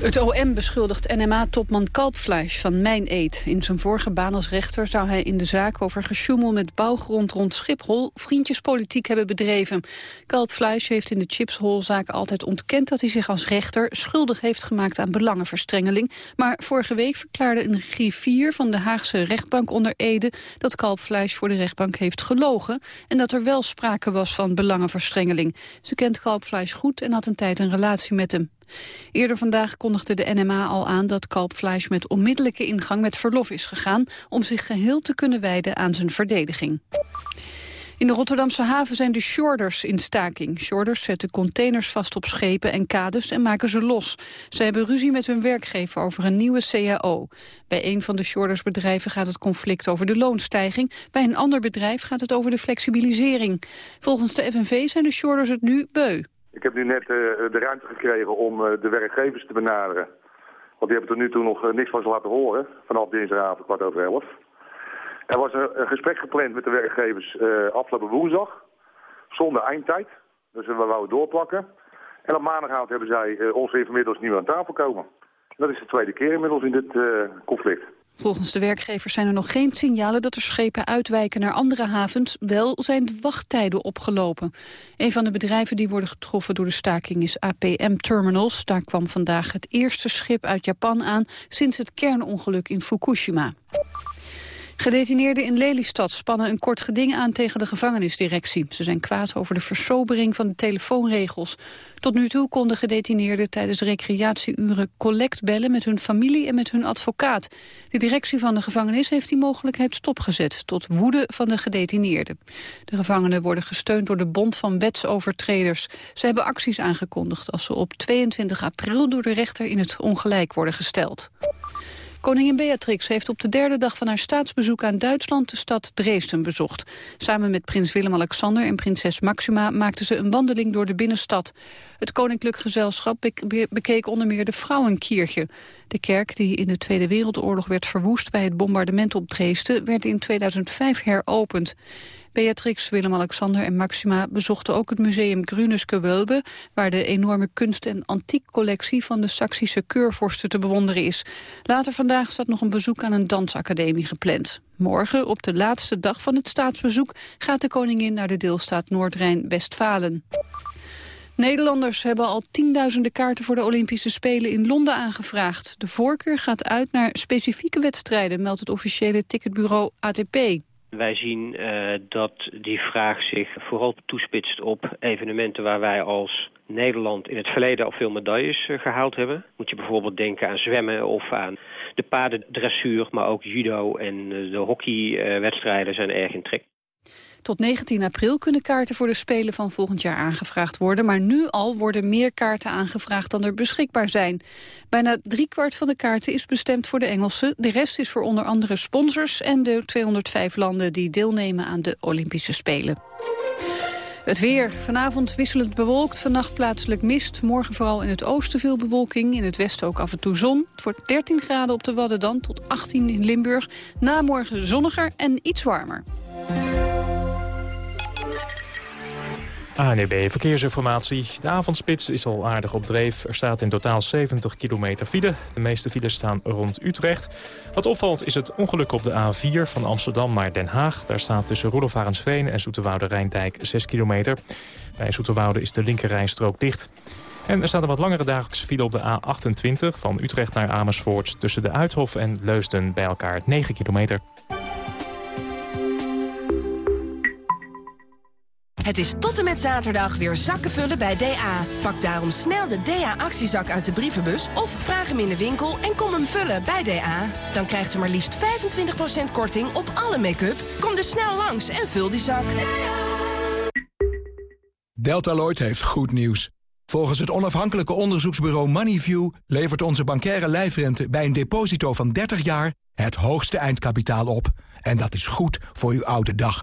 Het OM beschuldigt NMA-topman Kalpfleisch van mijn eet. In zijn vorige baan als rechter zou hij in de zaak over gesjoemel met bouwgrond rond Schiphol vriendjespolitiek hebben bedreven. Kalpfleisch heeft in de Chipshol-zaak altijd ontkend dat hij zich als rechter schuldig heeft gemaakt aan belangenverstrengeling. Maar vorige week verklaarde een griffier van de Haagse rechtbank onder Ede dat Kalpfleisch voor de rechtbank heeft gelogen en dat er wel sprake was van belangenverstrengeling. Ze kent Kalpfleisch goed en had een tijd een relatie met hem. Eerder vandaag kondigde de NMA al aan dat Kalpfleisch met onmiddellijke ingang met verlof is gegaan om zich geheel te kunnen wijden aan zijn verdediging. In de Rotterdamse haven zijn de shorders in staking. Shorders zetten containers vast op schepen en kades en maken ze los. Ze hebben ruzie met hun werkgever over een nieuwe CAO. Bij een van de shordersbedrijven gaat het conflict over de loonstijging. Bij een ander bedrijf gaat het over de flexibilisering. Volgens de FNV zijn de shorders het nu beu. Ik heb nu net uh, de ruimte gekregen om uh, de werkgevers te benaderen. Want die hebben tot nu toe nog uh, niks van ze laten horen. Vanaf dinsdagavond kwart over elf. Er was een, een gesprek gepland met de werkgevers afgelopen woensdag. Zonder eindtijd. Dus we wouden doorplakken. En op maandagavond hebben zij ons inmiddels nieuw aan tafel komen. Dat is de tweede keer inmiddels in dit conflict. Volgens de werkgevers zijn er nog geen signalen dat er schepen uitwijken naar andere havens. Wel zijn de wachttijden opgelopen. Een van de bedrijven die worden getroffen door de staking is APM Terminals. Daar kwam vandaag het eerste schip uit Japan aan sinds het kernongeluk in Fukushima. Gedetineerden in Lelystad spannen een kort geding aan tegen de gevangenisdirectie. Ze zijn kwaad over de versobering van de telefoonregels. Tot nu toe konden gedetineerden tijdens recreatieuren collect bellen met hun familie en met hun advocaat. De directie van de gevangenis heeft die mogelijkheid stopgezet, tot woede van de gedetineerden. De gevangenen worden gesteund door de Bond van Wetsovertreders. Ze hebben acties aangekondigd als ze op 22 april door de rechter in het ongelijk worden gesteld. Koningin Beatrix heeft op de derde dag van haar staatsbezoek aan Duitsland de stad Dresden bezocht. Samen met prins Willem-Alexander en prinses Maxima maakten ze een wandeling door de binnenstad. Het koninklijk gezelschap bekeek onder meer de Vrouwenkiertje. De kerk, die in de Tweede Wereldoorlog werd verwoest bij het bombardement op Dresden, werd in 2005 heropend. Beatrix, Willem-Alexander en Maxima bezochten ook het museum Grüneske Wölbe, waar de enorme kunst- en antiekcollectie van de Saksische keurvorsten te bewonderen is. Later vandaag staat nog een bezoek aan een dansacademie gepland. Morgen, op de laatste dag van het staatsbezoek, gaat de koningin naar de deelstaat Noord-Rijn-Westfalen. Nederlanders hebben al tienduizenden kaarten voor de Olympische Spelen in Londen aangevraagd. De voorkeur gaat uit naar specifieke wedstrijden, meldt het officiële ticketbureau ATP. Wij zien uh, dat die vraag zich vooral toespitst op evenementen waar wij als Nederland in het verleden al veel medailles uh, gehaald hebben. Moet je bijvoorbeeld denken aan zwemmen of aan de paardendressuur, maar ook judo en uh, de hockeywedstrijden zijn erg in trek. Tot 19 april kunnen kaarten voor de Spelen van volgend jaar aangevraagd worden. Maar nu al worden meer kaarten aangevraagd dan er beschikbaar zijn. Bijna driekwart van de kaarten is bestemd voor de Engelsen. De rest is voor onder andere sponsors en de 205 landen die deelnemen aan de Olympische Spelen. Het weer. Vanavond wisselend bewolkt, vannacht plaatselijk mist. Morgen vooral in het oosten veel bewolking, in het westen ook af en toe zon. Het wordt 13 graden op de Wadden dan, tot 18 in Limburg. Na morgen zonniger en iets warmer. ANEB Verkeersinformatie. De avondspits is al aardig op dreef. Er staat in totaal 70 kilometer file. De meeste files staan rond Utrecht. Wat opvalt is het ongeluk op de A4 van Amsterdam naar Den Haag. Daar staat tussen Roelofarensveen en Zoeterwoude Rijndijk 6 kilometer. Bij Zoeterwoude is de linkerrijstrook dicht. En er staat een wat langere dagelijkse file op de A28 van Utrecht naar Amersfoort... tussen de Uithof en Leusden bij elkaar 9 kilometer. Het is tot en met zaterdag weer zakken vullen bij DA. Pak daarom snel de DA-actiezak uit de brievenbus... of vraag hem in de winkel en kom hem vullen bij DA. Dan krijgt u maar liefst 25% korting op alle make-up. Kom dus snel langs en vul die zak. Deltaloid heeft goed nieuws. Volgens het onafhankelijke onderzoeksbureau Moneyview... levert onze bankaire lijfrente bij een deposito van 30 jaar... het hoogste eindkapitaal op. En dat is goed voor uw oude dag.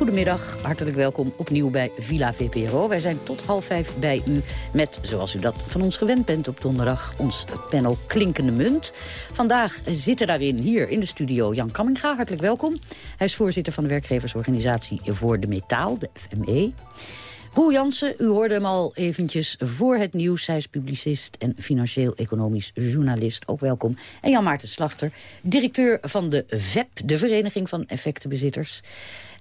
Goedemiddag, hartelijk welkom opnieuw bij Villa VPRO. Wij zijn tot half vijf bij u met, zoals u dat van ons gewend bent op donderdag... ons panel Klinkende Munt. Vandaag zitten daarin hier in de studio Jan Kamminga. Hartelijk welkom. Hij is voorzitter van de werkgeversorganisatie Voor de Metaal, de FME. Roel Jansen, u hoorde hem al eventjes voor het nieuws. Hij is publicist en financieel-economisch journalist. Ook welkom. En Jan Maarten Slachter, directeur van de VEP... de Vereniging van Effectenbezitters...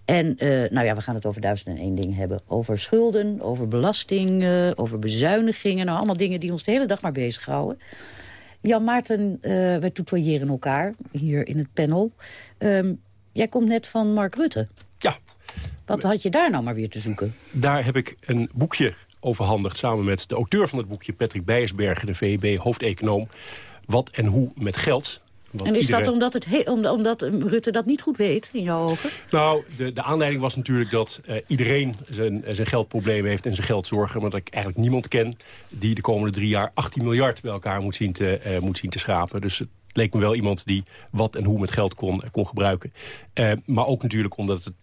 En uh, nou ja, we gaan het over duizend en één ding hebben. Over schulden, over belasting, uh, over bezuinigingen. Nou, allemaal dingen die ons de hele dag maar bezighouden. Jan Maarten, uh, wij tutoyeren elkaar hier in het panel. Um, jij komt net van Mark Rutte. Ja. Wat had je daar nou maar weer te zoeken? Daar heb ik een boekje overhandigd samen met de auteur van het boekje... Patrick Bijersbergen, de VEB, hoofdeconoom. Wat en hoe met geld en is dat omdat, het omdat Rutte dat niet goed weet, in jouw ogen? Nou, de, de aanleiding was natuurlijk dat uh, iedereen zijn, zijn geldproblemen heeft en zijn geldzorgen. Maar dat ik eigenlijk niemand ken die de komende drie jaar 18 miljard bij elkaar moet zien te, uh, moet zien te schrapen. Dus het leek me wel iemand die wat en hoe met geld kon, kon gebruiken. Uh, maar ook natuurlijk omdat het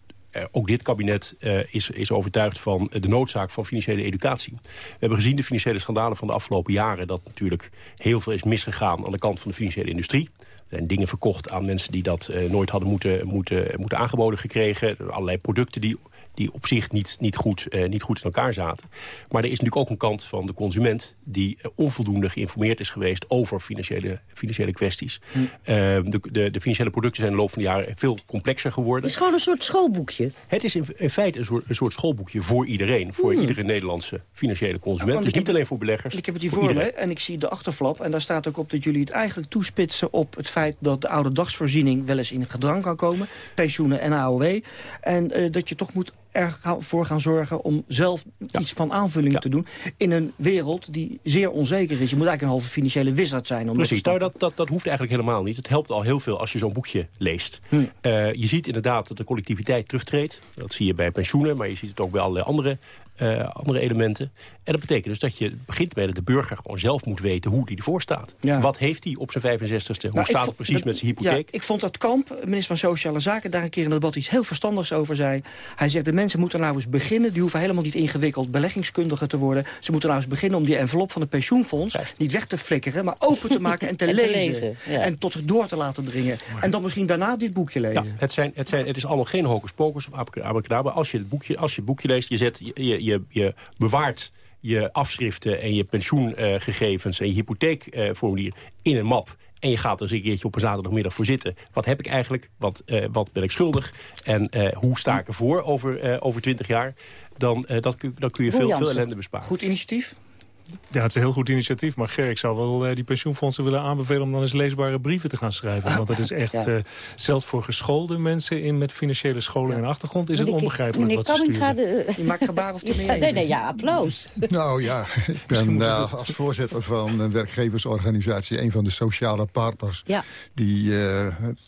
ook dit kabinet uh, is, is overtuigd van de noodzaak van financiële educatie. We hebben gezien de financiële schandalen van de afgelopen jaren... dat natuurlijk heel veel is misgegaan aan de kant van de financiële industrie. Zijn dingen verkocht aan mensen die dat uh, nooit hadden moeten, moeten, moeten aangeboden gekregen. Allerlei producten die die op zich niet, niet, goed, uh, niet goed in elkaar zaten. Maar er is natuurlijk ook een kant van de consument... die uh, onvoldoende geïnformeerd is geweest over financiële, financiële kwesties. Hm. Uh, de, de, de, financiële producten zijn in de loop van de jaren veel complexer geworden. Het is gewoon een soort schoolboekje. Het is in, in feite een soort, een soort, schoolboekje voor iedereen. Voor hm. iedere Nederlandse financiële consument. Dus niet alleen voor beleggers. Ik heb het hier voor, me en ik zie de achterflap. En daar staat ook op dat jullie het eigenlijk toespitsen op het feit... dat de oude dagsvoorziening wel eens in gedrang kan komen. Pensioenen en AOW. En uh, dat je toch moet ervoor gaan zorgen om zelf iets van aanvulling te doen... in een wereld die zeer onzeker is. Je moet eigenlijk een halve financiële wizard zijn. Om Precies, nou, dat, dat, dat hoeft eigenlijk helemaal niet. Het helpt al heel veel als je zo'n boekje leest. Hm. Uh, je ziet inderdaad dat de collectiviteit terugtreedt. Dat zie je bij pensioenen, maar je ziet het ook bij allerlei andere uh, andere elementen. En dat betekent dus dat je begint met dat de burger gewoon zelf moet weten hoe die ervoor staat. Ja. Wat heeft hij op zijn 65ste? Hoe nou, staat het precies met zijn hypotheek? Ja, ik vond dat Kamp, minister van Sociale Zaken, daar een keer in het debat iets heel verstandigs over zei. Hij zegt, de mensen moeten nou eens beginnen. Die hoeven helemaal niet ingewikkeld beleggingskundige te worden. Ze moeten nou eens beginnen om die envelop van het pensioenfonds niet weg te flikkeren, maar open te maken en te, en lezen. Te lezen ja. En tot door te laten dringen. En dan misschien daarna dit boekje lezen. Ja, het, zijn, het, zijn, het is allemaal geen hocus pocus of abracadabra. Als je het boekje, als je het boekje leest, je, zet, je, je, je bewaart je afschriften en je pensioengegevens en je hypotheekformulier in een map. En je gaat er eens een keertje op een zaterdagmiddag voor zitten. Wat heb ik eigenlijk? Wat, uh, wat ben ik schuldig? En uh, hoe sta ik ervoor over, uh, over 20 jaar? Dan, dat, dan kun je veel, veel ellende besparen. Goed initiatief? Ja, het is een heel goed initiatief. Maar Ger, ik zou wel uh, die pensioenfondsen willen aanbevelen... om dan eens leesbare brieven te gaan schrijven. Want dat is echt, ja. uh, zelfs voor geschoolde mensen in, met financiële scholen en achtergrond... is het onbegrijpelijk wat ze sturen. De, je maakt gebaar of te Nee, nee, ja, applaus. Nou ja, ik ben uh, als voorzitter van een werkgeversorganisatie... een van de sociale partners ja. die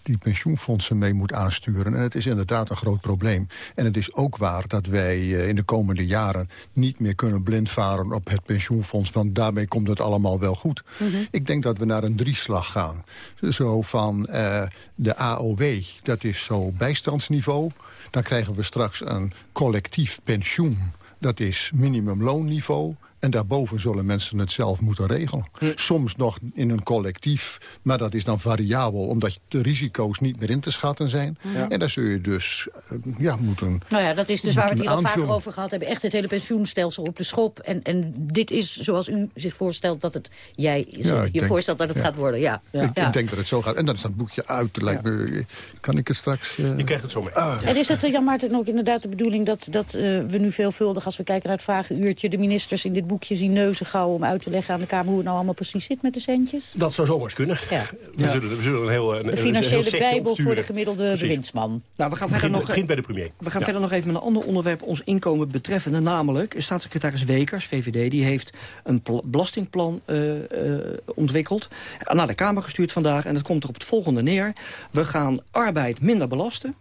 die pensioenfondsen mee moet aansturen. En het is inderdaad een groot probleem. En het is ook waar dat wij in de komende jaren... niet meer kunnen blindvaren op het pensioenfonds fonds, want daarmee komt het allemaal wel goed. Mm -hmm. Ik denk dat we naar een drieslag gaan. Zo van uh, de AOW, dat is zo bijstandsniveau. Dan krijgen we straks een collectief pensioen. Dat is minimumloonniveau. En daarboven zullen mensen het zelf moeten regelen. Hm. Soms nog in een collectief, maar dat is dan variabel... omdat de risico's niet meer in te schatten zijn. Ja. En daar zul je dus uh, ja, moeten Nou ja, dat is dus waar we het hier al vaker over gehad hebben. Echt het hele pensioenstelsel op de schop. En, en dit is zoals u zich voorstelt dat het... jij ja, je denk, voorstelt dat het ja. gaat worden, ja. Ik, ik, denk dat het zo gaat. En dan is dat boekje uit. Lijkt me, kan ik het straks... Uh... Je krijgt het zo mee. Uh. En is het, Jan Maarten, ook inderdaad de bedoeling... dat, dat we nu veelvuldig, als we kijken naar het vragenuurtje... de ministers in dit boekje zien neuzen gauw... om uit te leggen aan de Kamer hoe het nou allemaal precies zit met de centjes? Dat zou zomaar kunnen. Ja. We, Zullen, we zullen een heel een, De financiële bijbel voor de gemiddelde bewindsman. Nou, we gaan verder nog, begint bij de premier. We gaan verder nog even met een ander onderwerp ons inkomen betreffende. Namelijk, staatssecretaris Wekers, VVD, die heeft een belastingplan uh, uh, ontwikkeld. Naar de Kamer gestuurd vandaag. En dat komt er op het volgende neer. We gaan arbeid minder belasten.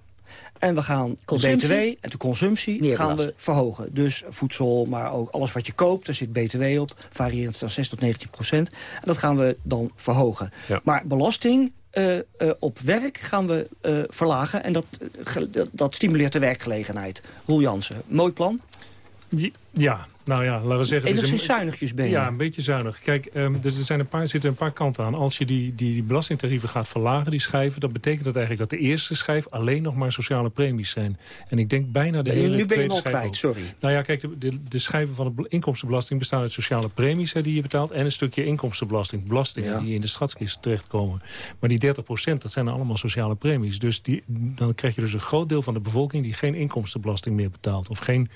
En we gaan consumptie? de BTW en de consumptie gaan we verhogen. Dus voedsel, maar ook alles wat je koopt, daar zit BTW op. Variërend van 6 tot 19 procent. En dat gaan we dan verhogen. Maar belasting uh, uh, op werk gaan we uh, verlagen. En dat, dat stimuleert de werkgelegenheid. Roel Jansen, mooi plan? Ja, nou ja, laten we zeggen... Enigszins zuinigjes ben je. Ja, een beetje zuinig. Kijk, um, er zijn een paar, zitten een paar kanten aan. Als je die, die belastingtarieven gaat verlagen, die schijven... dan betekent dat eigenlijk dat de eerste schijf alleen nog maar sociale premies zijn. En ik denk bijna de hele Nu ben je al kwijt, sorry. Nou ja, kijk, de, de, de, schijven van de inkomstenbelasting bestaan uit sociale premies... Hè, die je betaalt en een stukje inkomstenbelasting. Belastingen die in de schatkist terechtkomen. Maar die 30% dat zijn allemaal sociale premies. Dus die, dan krijg je dus een groot deel van de bevolking... die geen inkomstenbelasting meer betaalt. Of geen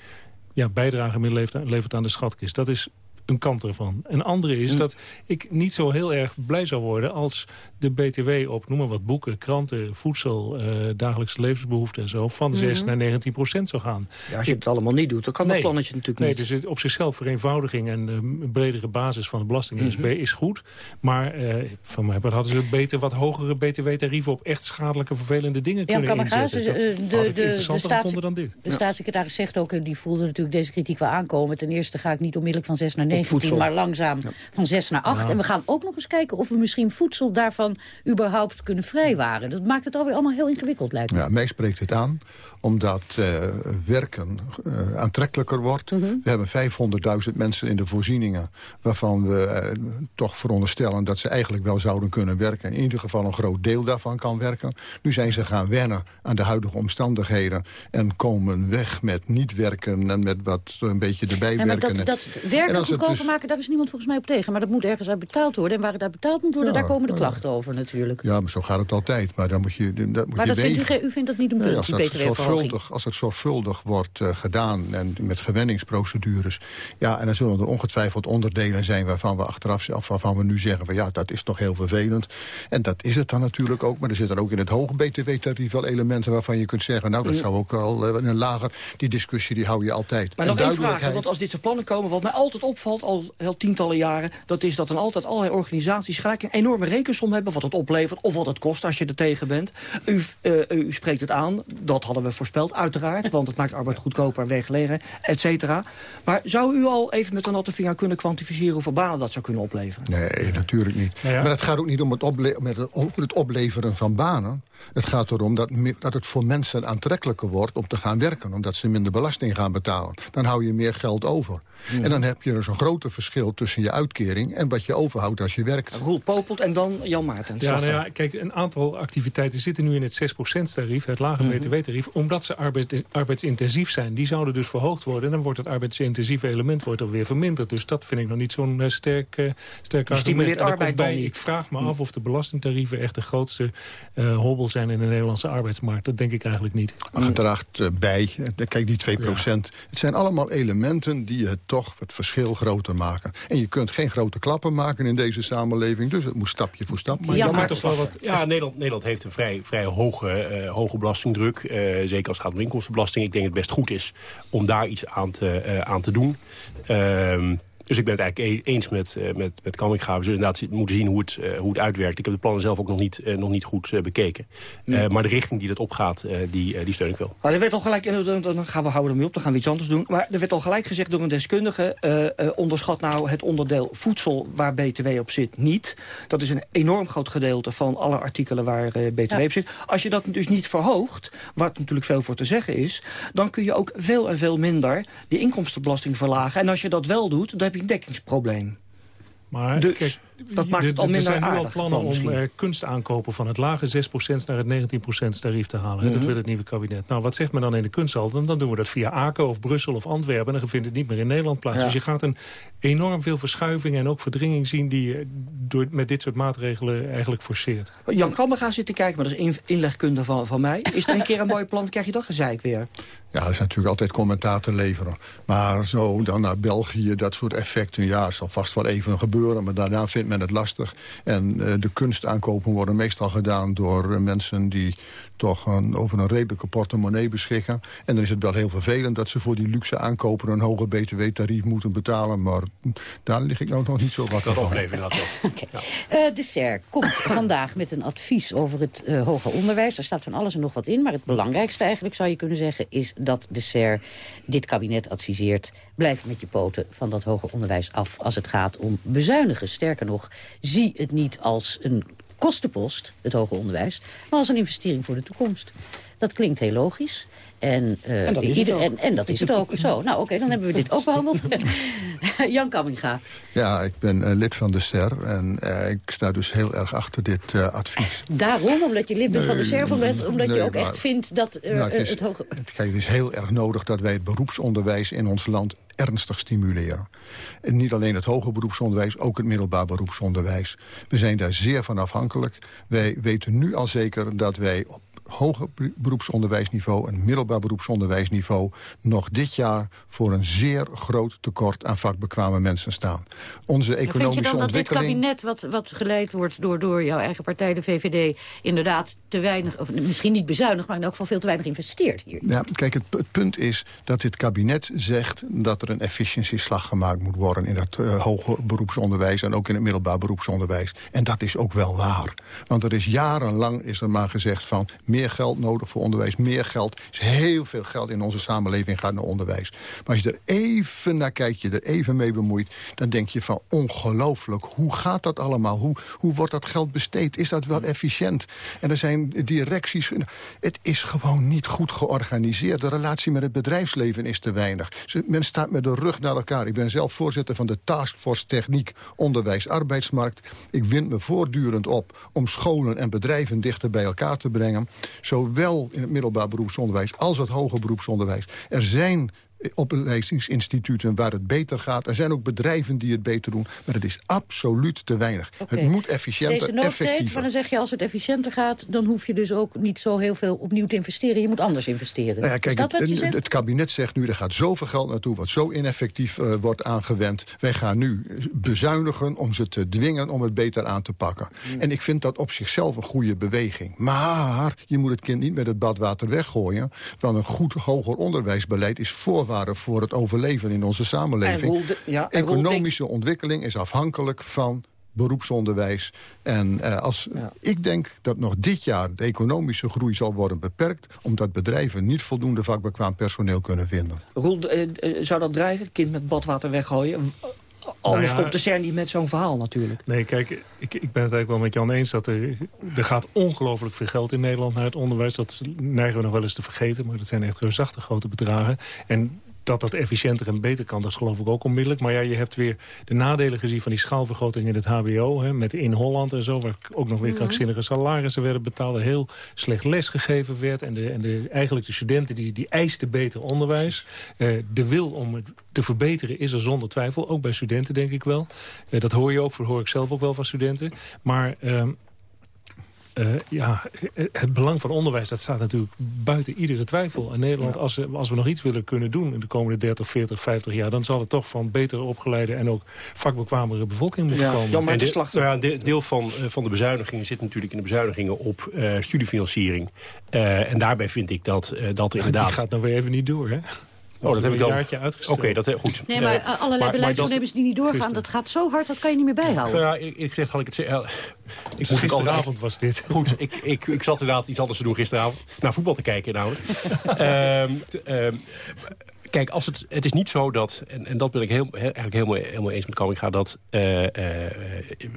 ja, bijdrage meer levert aan de schatkist. Dat is een kant ervan. Een andere is hm. dat ik niet zo heel erg blij zou worden... als de BTW op, noem maar wat, boeken, kranten, voedsel... Uh, dagelijkse levensbehoeften en zo... van 6 mhm. naar 19 procent zou gaan. Ja, als je het allemaal niet doet, dan kan dat plannetje natuurlijk niet. Nee, dus op zichzelf vereenvoudiging... en een bredere basis van de belasting mm is, goed. Maar uh, van mij hadden ze beter wat hogere BTW-tarieven... op echt schadelijke, vervelende dingen ja, kunnen inzetten. Ja, uh, de, de, de, staats, dan dit. De staatssecretaris zegt ook, die voelde natuurlijk deze kritiek wel aankomen. Ten eerste ga ik niet onmiddellijk van 6 naar 19, maar langzaam van 6 naar 8. En we gaan ook nog eens kijken of we misschien voedsel daarvan überhaupt kunnen vrijwaren. Dat maakt het alweer allemaal heel ingewikkeld, lijkt me. Ja, mij spreekt het aan omdat uh, werken uh, aantrekkelijker wordt. Mm -hmm. We hebben 500.000 mensen in de voorzieningen... waarvan we uh, toch veronderstellen dat ze eigenlijk wel zouden kunnen werken. In ieder geval een groot deel daarvan kan werken. Nu zijn ze gaan wennen aan de huidige omstandigheden... en komen weg met niet werken en met wat een beetje erbij ja, werken. Dat, dat werken goedkoper dus... maken, daar is niemand volgens mij op tegen. Maar dat moet ergens uit betaald worden. En waar het uit betaald moet worden, ja, daar komen de klachten over natuurlijk. Ja, maar zo gaat het altijd. Maar dan moet je, dat moet maar je dat vindt u, u vindt dat niet een punt, ja, die als het zorgvuldig wordt uh, gedaan en met gewenningsprocedures... ja, en dan zullen er ongetwijfeld onderdelen zijn waarvan we achteraf of waarvan we nu zeggen... van ja, dat is toch heel vervelend. En dat is het dan natuurlijk ook. Maar er zitten ook in het hoge btw-tarief wel elementen waarvan je kunt zeggen... nou, dat zou ook al uh, een lager... die discussie die hou je altijd. Maar nog één vraag, want als dit soort plannen komen... wat mij altijd opvalt, al heel tientallen jaren... dat is dat dan altijd allerlei organisaties gelijk een enorme rekensom hebben... wat het oplevert of wat het kost als je er tegen bent. U, uh, u spreekt het aan, dat hadden we voorspeld uiteraard. Want het maakt arbeid goedkoper, werkgelegen, et cetera. Maar zou u al even met een natte vinger kunnen kwantificeren... hoeveel banen dat zou kunnen opleveren? Nee, natuurlijk niet. Maar het gaat ook niet om het, met het opleveren van banen. Het gaat erom dat, dat het voor mensen aantrekkelijker wordt om te gaan werken. Omdat ze minder belasting gaan betalen. Dan hou je meer geld over. En dan heb je dus een groter verschil tussen je uitkering... en wat je overhoudt als je werkt. Roel Popelt en dan Jan Maarten. Ja, nou ja, kijk, een aantal activiteiten zitten nu in het 6%-tarief... het lage mhm. btw-tarief, omdat ze arbeidsintensief zijn. Die zouden dus verhoogd worden. En dan wordt het arbeidsintensieve element wordt weer verminderd. Dus dat vind ik nog niet zo'n uh, sterk, uh, sterk argument. Stimuleert arbeid bij, Ik vraag me af of de belastingtarieven echt de grootste uh, hobbel zijn... in de Nederlandse arbeidsmarkt. Dat denk ik eigenlijk niet. Gedraagt bij, kijk die 2%. Het zijn allemaal elementen die het toch het verschil groter maken. En je kunt geen grote klappen maken in deze samenleving. Dus het moet stapje voor stapje. Maar ja, maar toch wel wat, ja Nederland, Nederland heeft een vrij, vrij hoge, uh, hoge belastingdruk. Uh, zeker als het gaat om inkomstenbelasting. Ik denk dat het best goed is om daar iets aan te, uh, aan te doen. Uh, dus ik ben het eigenlijk e- eens met, uh, met, met Kamminga. We zullen inderdaad moeten zien hoe het, uh, hoe het uitwerkt. Ik heb de plannen zelf ook nog niet, uh, nog niet goed bekeken. Maar de richting die dat opgaat, die, die steun ik wel. Maar er werd al gelijk, dan, dan gaan we houden ermee op, dan gaan we iets anders doen. Maar er werd al gelijk gezegd door een deskundige... onderschat nou het onderdeel voedsel waar BTW op zit niet. Dat is een enorm groot gedeelte van alle artikelen waar BTW op zit. Als je dat dus niet verhoogt, wat natuurlijk veel voor te zeggen is... dan kun je ook veel en veel minder die inkomstenbelasting verlagen. En als je dat wel doet, dan heb je een dekkingsprobleem. Maar dus. kijk, dat maakt het al minder Er zijn nu al plannen om eh, kunst aankopen van het lage 6% naar het 19% tarief te halen. Dat Mhm. wil het nieuwe kabinet. Nou, wat zegt men dan in de kunsthal? Dan, dan doen we dat via Aken of Brussel of Antwerpen. En dan vindt het niet meer in Nederland plaats. Ja. Dus je gaat een enorm veel verschuiving en ook verdringing zien... die je door, met dit soort maatregelen eigenlijk forceert. Jan Kammerga zit te kijken, maar dat is in- inlegkunde van, van mij. Is er een keer een mooi plan, dan krijg je dat gezeik weer. Ja, er is natuurlijk altijd commentaar te leveren. Maar zo dan naar België, dat soort effecten... ja, zal vast wel even gebeuren, maar daarna vindt men het lastig. En eh, de kunstaankopen worden meestal gedaan door eh, mensen... die toch een, over een redelijke portemonnee beschikken. En dan is het wel heel vervelend dat ze voor die luxe aankopen... een hoger btw-tarief moeten betalen. Maar daar lig ik nou nog niet zo wakker Dat van. overleven inderdaad wel. Eh Dessert komt vandaag met een advies over het eh, hoger onderwijs. Daar staat van alles en nog wat in. Maar het belangrijkste eigenlijk, zou je kunnen zeggen... is dat Dessert dit kabinet adviseert... blijf met je poten van dat hoger onderwijs af... als het gaat om bezuinigen. Sterker nog, zie het niet als een kostenpost, het hoger onderwijs... maar als een investering voor de toekomst. Dat klinkt heel logisch. En, eh, En dat is het ieder- ook. en, en dat is het ook. Zo, nou oké, dan hebben we dit ook behandeld. Jan Kamminga. Ja, ik ben eh, lid van de SER en eh, ik sta dus heel erg achter dit eh, advies. Daarom, omdat je lid bent van de SERV... omdat, omdat je ook maar- echt vindt dat eh, Nou, het, is, het hoger... het, kijk, het is heel erg nodig dat wij het beroepsonderwijs in ons land ernstig stimuleren. En niet alleen het hoger beroepsonderwijs, ook het middelbaar beroepsonderwijs. We zijn daar zeer van afhankelijk. Wij weten nu al zeker dat wij op hoger beroepsonderwijsniveau... en middelbaar beroepsonderwijsniveau... nog dit jaar voor een zeer groot tekort aan vakbekwame mensen staan. Onze Vind je economische dan dat dit ontwikkeling... kabinet, wat, wat geleid wordt door, door jouw eigen partij, de VVD... inderdaad te weinig, of misschien niet bezuinigt... maar in elk geval veel te weinig investeert hier? Ja, kijk, het, het punt is dat dit kabinet zegt... dat er een efficiëntieslag gemaakt moet worden... in het eh, hoger beroepsonderwijs en ook in het middelbaar beroepsonderwijs. En dat is ook wel waar. Want er is jarenlang is er maar gezegd van... meer geld nodig voor onderwijs, meer geld. Is heel veel geld in onze samenleving gaat naar onderwijs. Maar als je er even naar kijkt, je er even mee bemoeit... dan denk je van ongelooflijk, hoe gaat dat allemaal? Hoe, hoe wordt dat geld besteed? Is dat wel efficiënt? En er zijn directies... Het is gewoon niet goed georganiseerd. De relatie met het bedrijfsleven is te weinig. Men staat met de rug naar elkaar. Ik ben zelf voorzitter van de Taskforce Techniek Onderwijs Arbeidsmarkt. Ik wind me voortdurend op om scholen en bedrijven dichter bij elkaar te brengen. Zowel in het middelbaar beroepsonderwijs als het hoger beroepsonderwijs. Er zijn opleidingsinstituten waar het beter gaat. Er zijn ook bedrijven die het beter doen. Maar het is absoluut te weinig. Het moet efficiënter, Deze noodkreet, effectiever. van dan zeg je als het efficiënter gaat... dan hoef je dus ook niet zo heel veel opnieuw te investeren. Je moet anders investeren. Nou ja, kijk, dat wat het, je het, zegt? het kabinet zegt nu, er gaat zoveel geld naartoe... wat zo ineffectief eh, wordt aangewend. Wij gaan nu bezuinigen om ze te dwingen om het beter aan te pakken. En ik vind dat op zichzelf een goede beweging. Maar je moet het kind niet met het badwater weggooien. Want een goed hoger onderwijsbeleid is voorwaarde voor het overleven in onze En samenleving. De- ja, Economische ontwikkeling is afhankelijk van beroepsonderwijs. En eh, als, ik denk dat nog dit jaar de economische groei zal worden beperkt... omdat bedrijven niet voldoende vakbekwaam personeel kunnen vinden. Roel, eh, eh, zou dat dreigen? Het kind met badwater weggooien? Anders Nou ja, komt de CERN niet met zo'n verhaal natuurlijk. Nee, kijk, ik, ik ben het eigenlijk wel met Jan eens... dat er, er gaat ongelooflijk veel geld in Nederland naar het onderwijs. Dat neigen we nog wel eens te vergeten, maar dat zijn echt reusachtig grote bedragen. En dat dat efficiënter en beter kan, dat is geloof ik ook onmiddellijk. Maar ja, je hebt weer de nadelen gezien van die schaalvergroting in het hbo. Hè, met in Holland en zo, waar ook nog weer Mhm. krankzinnige salarissen werden betaald. Heel slecht lesgegeven werd. En, de, en de, eigenlijk de studenten die, die eisten beter onderwijs. Eh, de wil om het te verbeteren is er zonder twijfel. Ook bij studenten denk ik wel. Eh, dat hoor je ook, dat hoor ik zelf ook wel van studenten. Maar... ehm, eh, ja, het belang van onderwijs dat staat natuurlijk buiten iedere twijfel. In Nederland, als, we- als we nog iets willen kunnen doen... in de komende 30, 40, 50 jaar... dan zal het toch van beter opgeleide en ook vakbekwamere bevolking moeten komen. De- nou ja, een de- deel van, eh, van de bezuinigingen zit natuurlijk in de bezuinigingen op eh, studiefinanciering. Eh, en daarbij vind ik dat, eh, dat er inderdaad... Die gaat nou weer even niet door, hè? Oh, dat heb ik dan. een jaartje uitgesteld. Oké, dat goed. Nee, maar allerlei maar- die niet doorgaan... Gisteren. dat gaat zo hard, dat kan je niet meer bijhouden. Nou ja, ik, ik zeg, had ik het zeggen. ik moet Gisteravond was dit. Goed, ik, ik, ik zat inderdaad iets anders te doen gisteravond. Naar voetbal te kijken. Ehm, t- ehm, kijk, als het, het is niet zo dat... en, en dat ben ik heel, he- eigenlijk helemaal, helemaal eens met Kamminga... dat, eh, eh,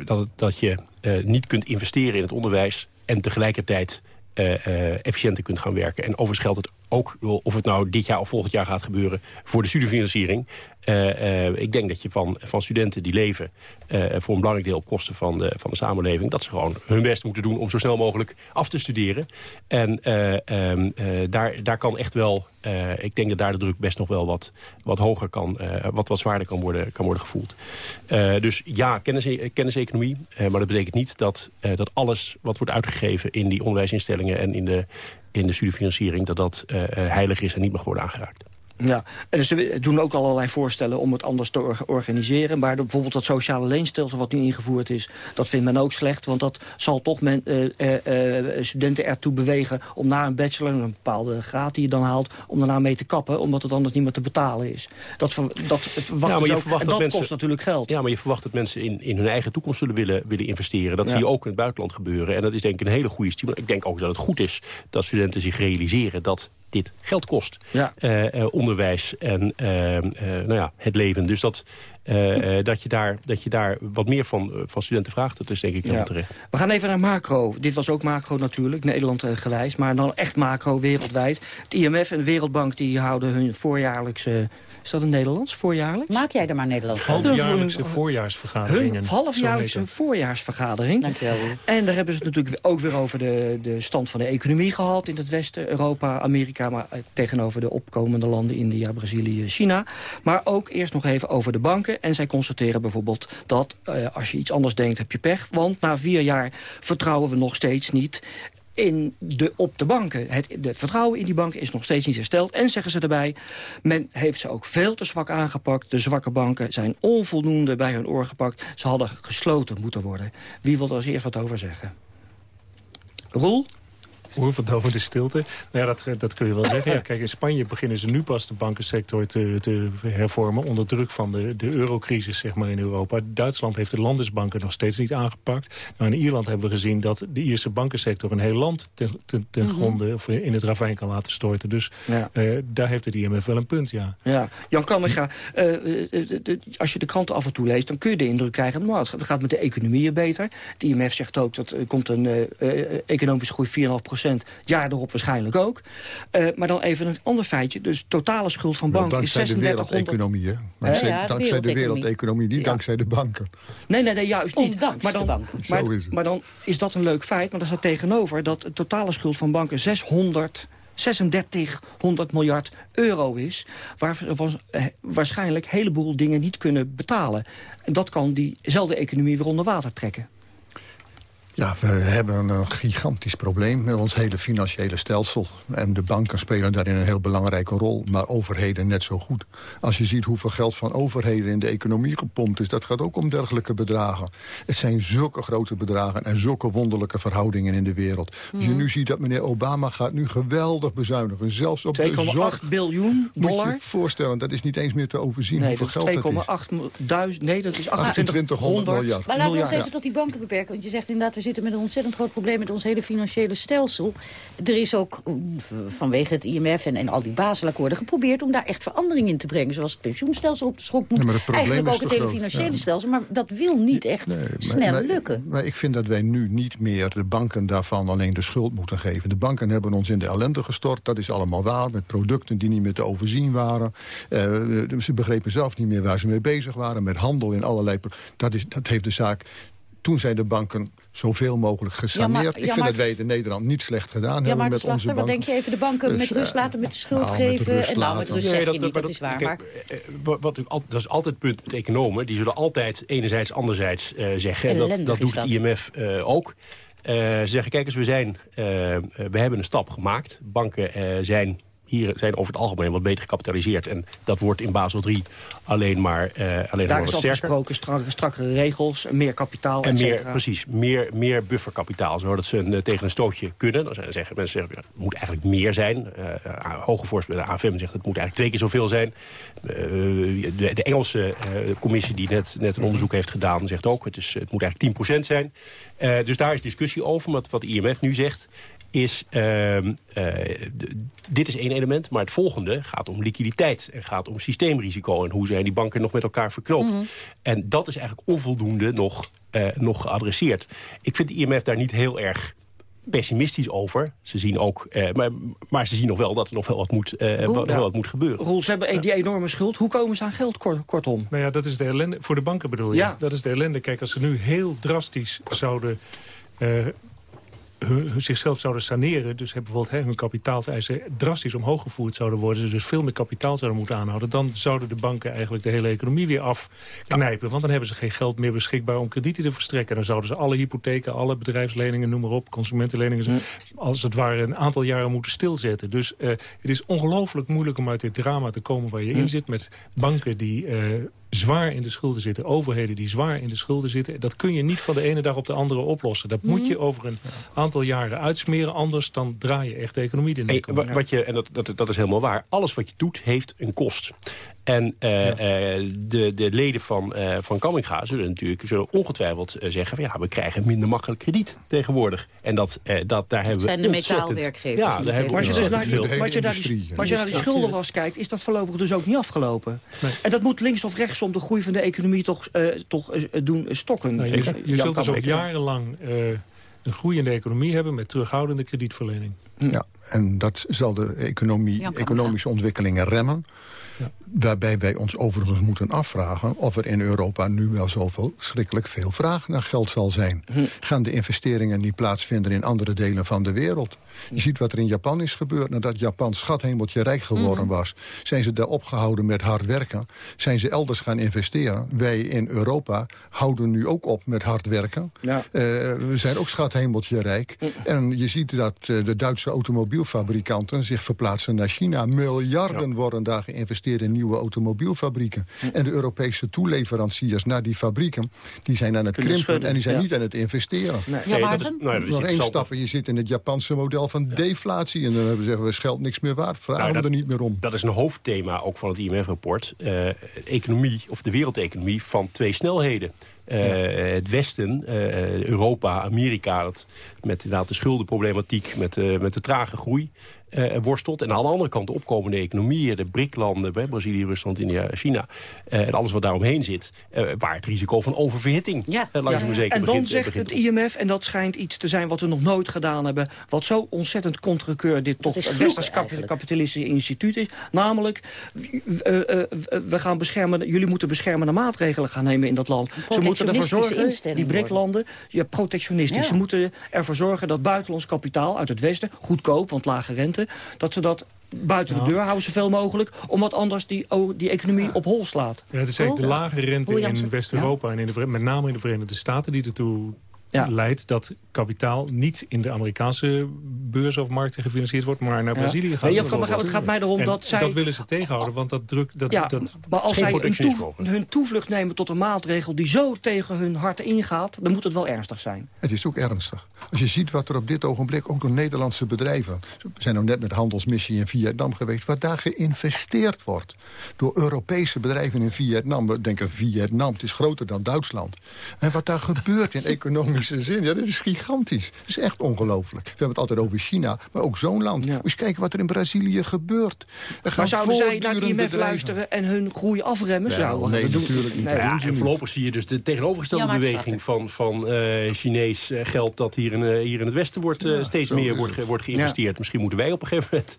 dat, het- dat je eh, niet kunt investeren in het onderwijs... en tegelijkertijd eh, eh, efficiënter kunt gaan werken. En overigens geldt het ook, of het nou dit jaar of volgend jaar gaat gebeuren... voor de studiefinanciering. Ik denk dat je van, van studenten die leven voor een belangrijk deel op kosten van de, van de samenleving... dat ze gewoon hun best moeten doen om zo snel mogelijk af te studeren. En ehm, daar, daar kan echt wel, ik denk dat daar de druk best nog wel wat, wat hoger kan, wat, wat zwaarder kan worden, kan worden gevoeld. dus ja, kennis, kenniseconomie, maar dat betekent niet dat, dat alles wat wordt uitgegeven in die onderwijsinstellingen en in de, in de studiefinanciering... dat dat heilig is en niet mag worden aangeraakt. Ja, en ze doen ook allerlei voorstellen om het anders te organiseren. Maar bijvoorbeeld dat sociale leenstelsel wat nu ingevoerd is... dat vindt men ook slecht, want dat zal toch men, uh, uh, studenten ertoe bewegen... om na een bachelor, een bepaalde graad die je dan haalt... om daarna mee te kappen, omdat het anders niet meer te betalen is. Dat, dat verwacht ja, dus ook, en dat kost natuurlijk geld. Ja, maar je verwacht dat mensen in, in hun eigen toekomst zullen willen, willen investeren. Dat zie je ook in het buitenland gebeuren. En dat is denk ik een hele goede stimulus. Ik denk ook dat het goed is dat studenten zich realiseren... dat dit geld kost. Ja. Uh, uh, onderwijs en uh, nou ja, het leven. Dus dat, dat, je daar, dat je daar wat meer van, van studenten vraagt, dat is denk ik helemaal ja. terecht. We gaan even naar macro. Dit was ook macro natuurlijk, Nederland gewijs. Maar dan echt macro wereldwijd. Het IMF en de Wereldbank die houden hun voorjaarlijkse is dat een Nederlands, voorjaarlijks? Maak jij er maar Nederlands van. Halfjaarlijkse voorjaarsvergaderingen. Halfjaarlijkse voorjaarsvergadering. Dank je wel. En daar hebben ze het natuurlijk ook weer over de, de stand van de economie gehad... in het Westen, Europa, Amerika... maar eh, tegenover de opkomende landen India, Brazilië, China. Maar ook eerst nog even over de banken. En zij constateren bijvoorbeeld dat eh, als je iets anders denkt heb je pech. Want na vier jaar vertrouwen we nog steeds niet in de, op de banken. Het de vertrouwen in die banken is nog steeds niet hersteld. En zeggen ze erbij, men heeft ze ook veel te zwak aangepakt. De zwakke banken zijn onvoldoende bij hun oor gepakt. Ze hadden gesloten moeten worden. Wie wil er als eerst wat over zeggen? Roel? Over de stilte. Nou ja, dat, dat kun je wel zeggen. Ja, kijk, in Spanje beginnen ze nu pas de bankensector te, te hervormen... onder druk van de, de eurocrisis zeg maar, in Europa. Duitsland heeft de landesbanken nog steeds niet aangepakt. Nou, in Ierland hebben we gezien dat de Ierse bankensector... een heel land ten, ten, ten mhm. gronde of in het ravijn kan laten storten. Dus ja. uh, daar heeft het IMF wel een punt, ja. ja. Jan Kammerga, uh, uh, als je de kranten af en toe leest... dan kun je de indruk krijgen, nou, het gaat met de economieën beter. Het IMF zegt ook dat er komt een economische groei 4,5 jaar erop waarschijnlijk ook. Uh, maar dan even een ander feitje. Dus totale schuld van banken is 3600... Dankzij de wereldeconomie, Dankzij, ja, dankzij de wereldeconomie, niet dankzij de banken. Nee, nee, nee, juist niet. Ondanks maar dan, de banken. Maar, Zo is het. maar dan is dat een leuk feit. Maar er staat tegenover dat de totale schuld van banken 600... 3600 miljard euro is... waar we eh, waarschijnlijk een heleboel dingen niet kunnen betalen. En dat kan diezelfde economie weer onder water trekken. Ja, we hebben een gigantisch probleem met ons hele financiële stelsel. En de banken spelen daarin een heel belangrijke rol, maar overheden net zo goed. Als je ziet hoeveel geld van overheden in de economie gepompt is... dat gaat ook om dergelijke bedragen. Het zijn zulke grote bedragen en zulke wonderlijke verhoudingen in de wereld. Als je mhm. nu ziet dat meneer Obama gaat nu geweldig bezuinigen. Zelfs op de zorg. 2,8 biljoen dollar? Moet je voorstellen, dat is niet eens meer te overzien nee, hoeveel geld dat is. 2,8 duizend, nee, dat is 2800 miljard. Maar laten we eens even tot die banken beperken. Want je zegt inderdaad, zitten met een ontzettend groot probleem met ons hele financiële stelsel. Er is ook mm, vanwege het IMF en, en al die baselakkoorden geprobeerd om daar echt verandering in te brengen. Zoals het pensioenstelsel op de schok moet. Eigenlijk ook het hele financiële stelsel. Maar dat wil niet echt snel lukken. Maar ik vind dat wij nu niet meer de banken daarvan alleen de schuld moeten geven. De banken hebben ons in de ellende gestort. Dat is allemaal waar. Met producten die niet meer te overzien waren. Uh, ze begrepen zelf niet meer waar ze mee bezig waren. Met handel in allerlei... Dat, is, dat heeft de zaak toen zijn de banken zoveel mogelijk gesaneerd. ik vind dat wij het in Nederland niet slecht gedaan hebben met onze banken. Wat denk je even de banken dus, met rust eh, laten met de schuld nou, geven? en nou, met rust zeg je niet, dat, is waar. maar... Eh, wat, dat is altijd het punt met economen. Die zullen altijd enerzijds anderzijds uh, zeggen. En dat, dat doet het IMF uh, ook. Uh, zeggen, kijk eens, we, zijn, we hebben een stap gemaakt. Banken zijn hier zijn over het algemeen wat beter gecapitaliseerd. En dat wordt in Basel 3 alleen maar, uh, alleen Daar is afgesproken strakke, strakkere regels, meer kapitaal, en meer, Precies, meer, meer bufferkapitaal, zodat ze een, tegen een stootje kunnen. Dan zeggen mensen, zeggen, het moet eigenlijk meer zijn. Uh, hoge bij de AFM zegt, het moet eigenlijk twee keer zoveel zijn. Uh, de, de, Engelse commissie die net, net een onderzoek heeft gedaan, zegt ook, het, is, het moet eigenlijk 10% zijn. dus daar is discussie over. Wat, wat de IMF nu zegt, is, uh, dit is één element, maar het volgende gaat om liquiditeit. En gaat om systeemrisico en hoe zijn die banken nog met elkaar verknoopt. Mhm. En dat is eigenlijk onvoldoende nog, uh, nog geadresseerd. Ik vind de IMF daar niet heel erg pessimistisch over. Ze zien ook, eh, maar, maar, ze zien nog wel dat er nog wel wat moet, eh, wat, moet gebeuren. Roel, ze hebben die enorme schuld. Hoe komen ze aan geld kort, kortom? Nou ja, dat is de ellende. Voor de banken bedoel je? Ja. Dat is de ellende. Kijk, als ze nu heel drastisch zouden uh, hun, zichzelf zouden saneren... dus bijvoorbeeld hè, hun kapitaalseisen drastisch omhoog gevoerd zouden worden... ze dus veel meer kapitaal zouden moeten aanhouden... dan zouden de banken eigenlijk de hele economie weer afknijpen. Want dan hebben ze geen geld meer beschikbaar om kredieten te verstrekken. Dan zouden ze alle hypotheken, alle bedrijfsleningen, noem maar op... consumentenleningen, als het ware een aantal jaren moeten stilzetten. Dus uh, het is ongelooflijk moeilijk om uit dit drama te komen waar je in zit... met banken die... Uh, zwaar in de schulden zitten. Overheden die zwaar in de schulden zitten. Dat kun je niet van de ene dag op de andere oplossen. Dat moet je over een aantal jaren uitsmeren. Anders dan draai je echt de economie in de hey, wat je, En dat, dat, dat is helemaal waar. Alles wat je doet heeft een kost. En uh, uh, de, de leden van, uh, van Kamminga zullen natuurlijk zullen ongetwijfeld zeggen... Van, ja, we krijgen minder makkelijk krediet tegenwoordig. En dat, dat daar hebben we zijn de metaalwerkgevers. Ja, daar hebben maar als je, dus naar, die, als je naar die, als je naar die schuldenlast kijkt... is dat voorlopig dus ook niet afgelopen. Nee. En dat moet links of rechts om de groei van de economie toch, toch doen stokken. Nou, je, je zult dus ook jarenlang een groeiende economie hebben... met terughoudende kredietverlening. Ja, en dat zal de economie, economische ontwikkelingen remmen. Ja. Waarbij wij ons overigens moeten afvragen... of er in Europa nu wel zoveel schrikkelijk veel vraag naar geld zal zijn. Hm. Gaan de investeringen niet plaatsvinden in andere delen van de wereld? Je ziet wat er in Japan is gebeurd. Nadat Japan schathemeltje rijk geworden hm. was... zijn ze daar opgehouden met hard werken. Zijn ze elders gaan investeren. Wij in Europa houden nu ook op met hard werken. Ja. Uh, we zijn ook schathemeltje rijk. Hm. En je ziet dat uh, de Duitse automobielfabrikanten zich verplaatsen naar China. Miljarden ja. worden daar geïnvesteerd in nieuwe automobielfabrieken. En de Europese toeleveranciers naar die fabrieken... die zijn aan het Kunnen krimpen schudden. en die zijn ja. niet aan het investeren. Nee. Ja, maar dat is, nou, dat is Nog één stap en je zit in het Japanse model van deflatie. En dan hebben we zeggen we geld niks meer waard. Vragen nou, dat, we er niet meer om. Dat is een hoofdthema ook van het IMF-rapport. Uh, economie, of de wereldeconomie van twee snelheden. Uh, het Westen, uh, Europa, Amerika... Dat met inderdaad de schuldenproblematiek, met, uh, met de trage groei uh, worstelt. En aan de andere kant de opkomende economieën, de BRIC-landen... Brazilië, Rusland, India, China... Uh, en alles wat daaromheen zit... Uh, waar het risico van oververhitting ja. langzaam ja. zeker En dan begint, zegt begint het IMF, en dat schijnt iets te zijn wat we nog nooit gedaan hebben... wat zo ontzettend contrakeur dit toch het Westers kapitalistische instituut is. Namelijk, we gaan beschermen, jullie moeten beschermende maatregelen gaan nemen in dat land. Ze moeten ervoor zorgen, die BRIC-landen, ja, protectionistisch. Ja. Ze moeten ervoor zorgen dat buitenlands kapitaal uit het Westen... goedkoop, want lage rente, dat ze dat buiten de deur houden zoveel mogelijk... omdat anders die, die economie op hol slaat. Ja, het is eigenlijk de lage rente in West-Europa... en in de, met name in de Verenigde Staten die ertoe ja. leidt dat kapitaal niet in de Amerikaanse beurs of markten gefinancierd wordt, maar naar Brazilië gaat. Ja, het gaat mij erom dat zij... dat willen ze tegenhouden, want dat druk... Dat, ja, dat, maar als zij hun, toe, hun toevlucht nemen tot een maatregel die zo tegen hun hart ingaat, dan moet het wel ernstig zijn. Het is ook ernstig. Als je ziet wat er op dit ogenblik ook door Nederlandse bedrijven... we zijn nou net met handelsmissie in Vietnam geweest... wat daar geïnvesteerd wordt door Europese bedrijven in Vietnam. We denken Vietnam, het is groter dan Duitsland. En wat daar gebeurt in economische zin, ja, dat is gigantisch. Dat is echt ongelooflijk. We hebben het altijd over China, maar ook zo'n land. Ja. Moet eens kijken wat er in Brazilië gebeurt. Maar zouden zij naar het IMF bedrijven. luisteren en hun groei afremmen? Ja, Zouden nee, dat natuurlijk niet. Nee, ja, en voorlopig zie je dus de tegenovergestelde ja, beweging van, van uh, Chinees uh, geld... dat hier in, uh, hier in het Westen wordt, ja, steeds meer wordt, wordt geïnvesteerd. Misschien moeten wij op een gegeven moment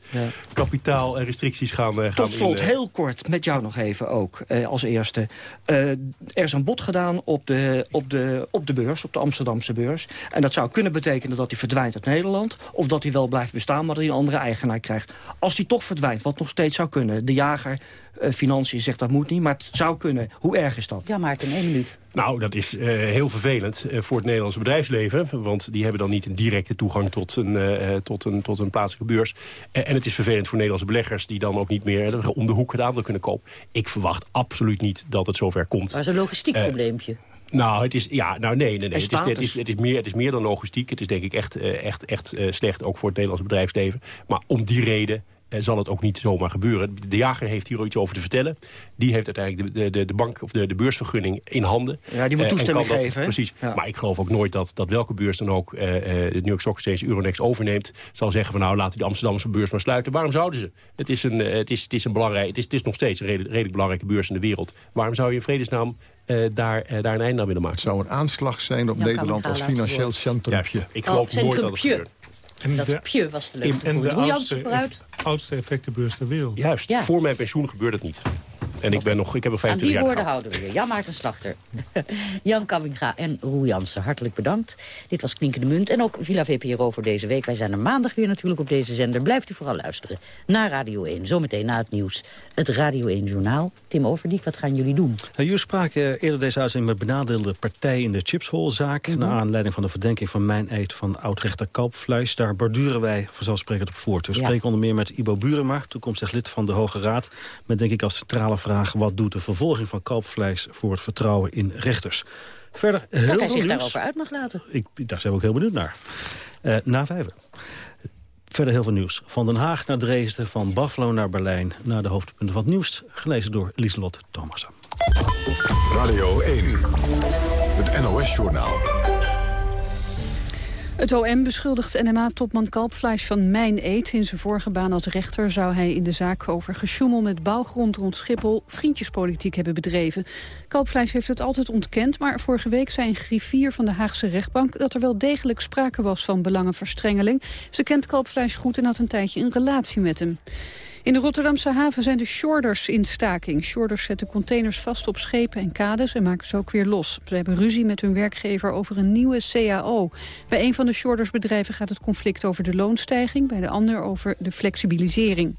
kapitaal en restricties gaan, gaan Tot slot, heel kort, met jou nog even ook als eerste. er is een bod gedaan op de, op, de, op de beurs, op de Amsterdamse beurs. En dat zou kunnen betekenen dat hij verdwijnt uit Nederland... of dat hij wel blijft bestaan, maar dat hij een andere eigenaar krijgt. Als die toch verdwijnt, wat nog steeds zou kunnen... de jager uh, Financiën zegt dat moet niet, maar het zou kunnen. Hoe erg is dat? Ja, Maarten, één minuut. Nou, dat is uh, heel vervelend uh, voor het Nederlandse bedrijfsleven. Want die hebben dan niet een directe toegang tot een, uh, tot een, tot een plaatselijke beurs. en het is vervelend voor Nederlandse beleggers... die dan ook niet meer om de hoek het aandeel kunnen kopen. Ik verwacht absoluut niet dat het zover komt. Dat is een logistiek probleempje. Nou, het is, ja, nou nee, nee, nee. Het is, het, is, het, is meer, het is meer dan logistiek. Het is denk ik echt, echt, echt slecht, ook voor het Nederlandse bedrijfsleven. Maar om die reden zal het ook niet zomaar gebeuren. De jager heeft hier iets over te vertellen. Die heeft uiteindelijk de, de, de bank of de, de beursvergunning in handen. Ja, die moet toestemming dat, geven. Precies. Ja. Maar ik geloof ook nooit dat, dat welke beurs dan ook... Uh, de New York Stock Exchange Euronext overneemt... zal zeggen van nou, laten de Amsterdamse beurs maar sluiten. Waarom zouden ze? Het is, een, het is, het is, een belangrijk, het is, het is nog steeds een redelijk, redelijk belangrijke beurs in de wereld. Waarom zou je in vredesnaam daar, uh, daar een einde aan willen maken. Het zou een aanslag zijn op Jan Nederland als financieel centrumpje. ik geloof oh, nooit dat het gebeurt. En dat de, Pje was de leuk En de oudste, oudste effectenbeurs ter wereld. Juist, voor mijn pensioen gebeurt het niet. En ik, ben nog, ik heb nog 25 jaar die woorden houden we weer. Jan Maarten Slachter, Jan Kamminga en Roel Jansen. Hartelijk bedankt. Dit was Klinkende Munt en ook Villa VPRO voor deze week. Wij zijn er maandag weer natuurlijk op deze zender. Blijft u vooral luisteren naar Radio 1. Zometeen na het nieuws het Radio 1 Journaal. Tim Overdiek, wat gaan jullie doen? Nou, jullie spraken eerder deze uitzending met benadeelde partijen in de chipsholzaak. Mm Naar aanleiding van de verdenking van mijn eet van oud-rechter Kalpfluis. Daar borduren wij vanzelfsprekend op voort. We spreken onder meer met Ibo Burema, toekomstig lid van de Hoge Raad. Met denk ik als centrale vraag... wat doet de vervolging van kalpvlees voor het vertrouwen in rechters? Verder heel dat hij zich daarover uit mag laten. Ik, daar zijn we ook heel benieuwd naar. Uh, na vijven. Verder heel veel nieuws. Van Den Haag naar Dresden, van Buffalo naar Berlijn... naar de hoofdpunten van het nieuws, gelezen door Lieselot Thomassen. Radio 1, het NOS-journaal. Het OM beschuldigt NMA-topman Kalpfleisch van mijn eet. In zijn vorige baan als rechter zou hij in de zaak over gesjoemel met bouwgrond rond Schiphol vriendjespolitiek hebben bedreven. Kalpfleisch heeft het altijd ontkend, maar vorige week zei een griffier van de Haagse rechtbank dat er wel degelijk sprake was van belangenverstrengeling. Ze kent Kalpfleisch goed en had een tijdje een relatie met hem. In de Rotterdamse haven zijn de shorders in staking. Shorders zetten containers vast op schepen en kades en maken ze ook weer los. Ze hebben ruzie met hun werkgever over een nieuwe CAO. Bij een van de shordersbedrijven gaat het conflict over de loonstijging... bij de ander over de flexibilisering.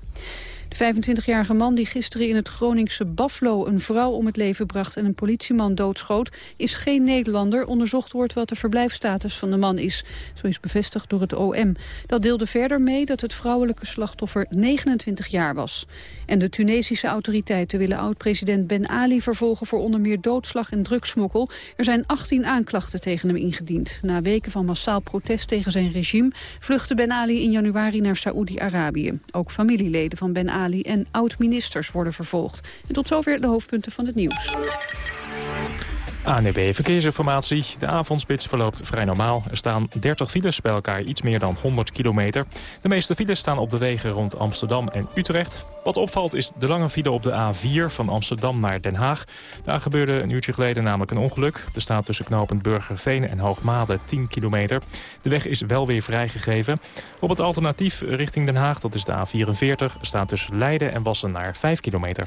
De 25-jarige man die gisteren in het Groningse Buffalo een vrouw om het leven bracht en een politieman doodschoot, is geen Nederlander. Onderzocht wordt wat de verblijfstatus van de man is. Zo is bevestigd door het OM. Dat deelde verder mee dat het vrouwelijke slachtoffer 29 jaar was. En de Tunesische autoriteiten willen oud-president Ben Ali vervolgen voor onder meer doodslag en drugsmokkel. Er zijn 18 aanklachten tegen hem ingediend. Na weken van massaal protest tegen zijn regime vluchtte Ben Ali in januari naar Saoedi-Arabië. Ook familieleden van Ben Ali en oud-ministers worden vervolgd. En tot zover de hoofdpunten van het nieuws. ANB Verkeersinformatie. De avondspits verloopt vrij normaal. Er staan 30 files, bij elkaar iets meer dan 100 kilometer. De meeste files staan op de wegen rond Amsterdam en Utrecht. Wat opvalt is de lange file op de A4 van Amsterdam naar Den Haag. Daar gebeurde een uurtje geleden namelijk een ongeluk. Er staat tussen knooppunt Burgerveen en Hoogmade 10 kilometer. De weg is wel weer vrijgegeven. Op het alternatief richting Den Haag, dat is de A44... staat tussen Leiden en Wassen naar 5 kilometer.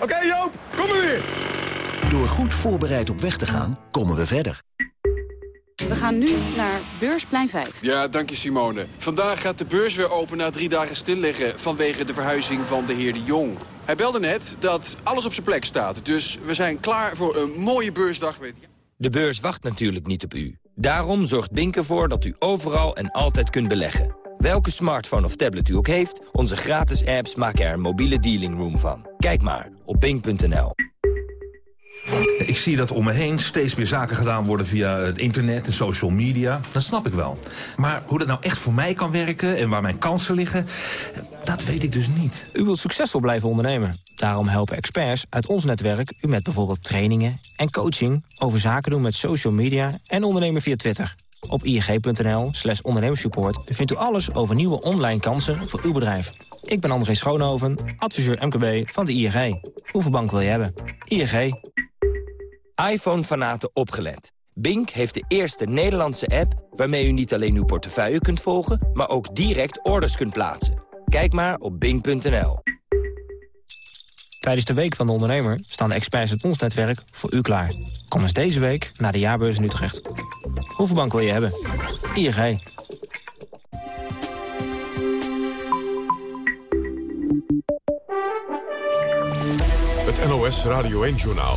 Oké Joop, kom er weer. Door goed voorbereid op weg te gaan, komen we verder. We gaan nu naar Beursplein 5. Ja, dank je Simone. Vandaag gaat de beurs weer open na drie dagen stilliggen... vanwege de verhuizing van de heer De Jong. Hij belde net dat alles op zijn plek staat. Dus we zijn klaar voor een mooie beursdag. Met... De beurs wacht natuurlijk niet op u. Daarom zorgt Bink ervoor dat u overal en altijd kunt beleggen. Welke smartphone of tablet u ook heeft, onze gratis apps maken er een mobiele dealing room van. Kijk maar op bing.nl. Ik zie dat om me heen steeds meer zaken gedaan worden via het internet en social media. Dat snap ik wel. Maar hoe dat nou echt voor mij kan werken en waar mijn kansen liggen... dat weet ik dus niet. U wilt succesvol blijven ondernemen. Daarom helpen experts uit ons netwerk u met bijvoorbeeld trainingen en coaching... over zaken doen met social media en ondernemen via Twitter. Op ig.nl slash ondernemersupport vindt u alles over nieuwe online kansen voor uw bedrijf. Ik ben André Schoonhoven, adviseur MKB van de ING. Hoeveel bank wil je hebben? ING. iPhone-fanaten opgelet. Bink heeft de eerste Nederlandse app waarmee u niet alleen uw portefeuille kunt volgen... maar ook direct orders kunt plaatsen. Kijk maar op bink.nl. Tijdens de Week van de Ondernemer staan de experts uit ons netwerk voor u klaar. Kom eens deze week naar de jaarbeurs in Utrecht. Hoeveel bank wil je hebben? ING. Het NOS Radio 1-journaal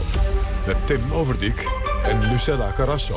met Tim Overdijk en Lucella Carrasso.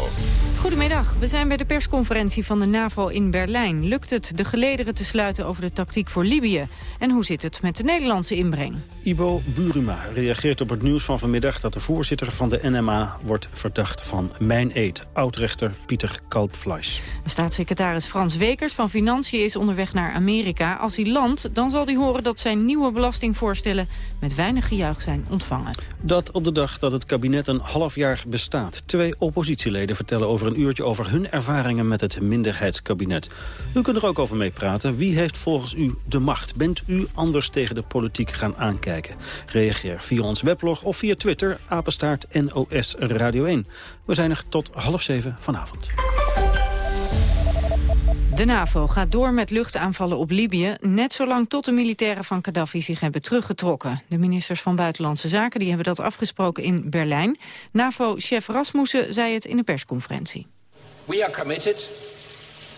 Goedemiddag, we zijn bij de persconferentie van de NAVO in Berlijn. Lukt het de gelederen te sluiten over de tactiek voor Libië? En hoe zit het met de Nederlandse inbreng? Ibo Buruma reageert op het nieuws van vanmiddag... dat de voorzitter van de NMA wordt verdacht van mijn eet. Oudrechter Pieter Kalpfleisch. Staatssecretaris Frans Wekers van Financiën is onderweg naar Amerika. Als hij landt, dan zal hij horen dat zijn nieuwe belastingvoorstellen... met weinig gejuich zijn ontvangen. Dat op de dag dat het kabinet een half jaar bestaat. Twee oppositieleden vertellen over een uurtje over hun ervaringen met het minderheidskabinet. U kunt er ook over meepraten. Wie heeft volgens u de macht? Bent u anders tegen de politiek gaan aankijken? Reageer via ons weblog of via Twitter, apenstaart NOS Radio 1. We zijn er tot half zeven vanavond. De NAVO gaat door met luchtaanvallen op Libië... net zolang tot de militairen van Gaddafi zich hebben teruggetrokken. De ministers van Buitenlandse Zaken die hebben dat afgesproken in Berlijn. NAVO-chef Rasmussen zei het in een persconferentie. We are committed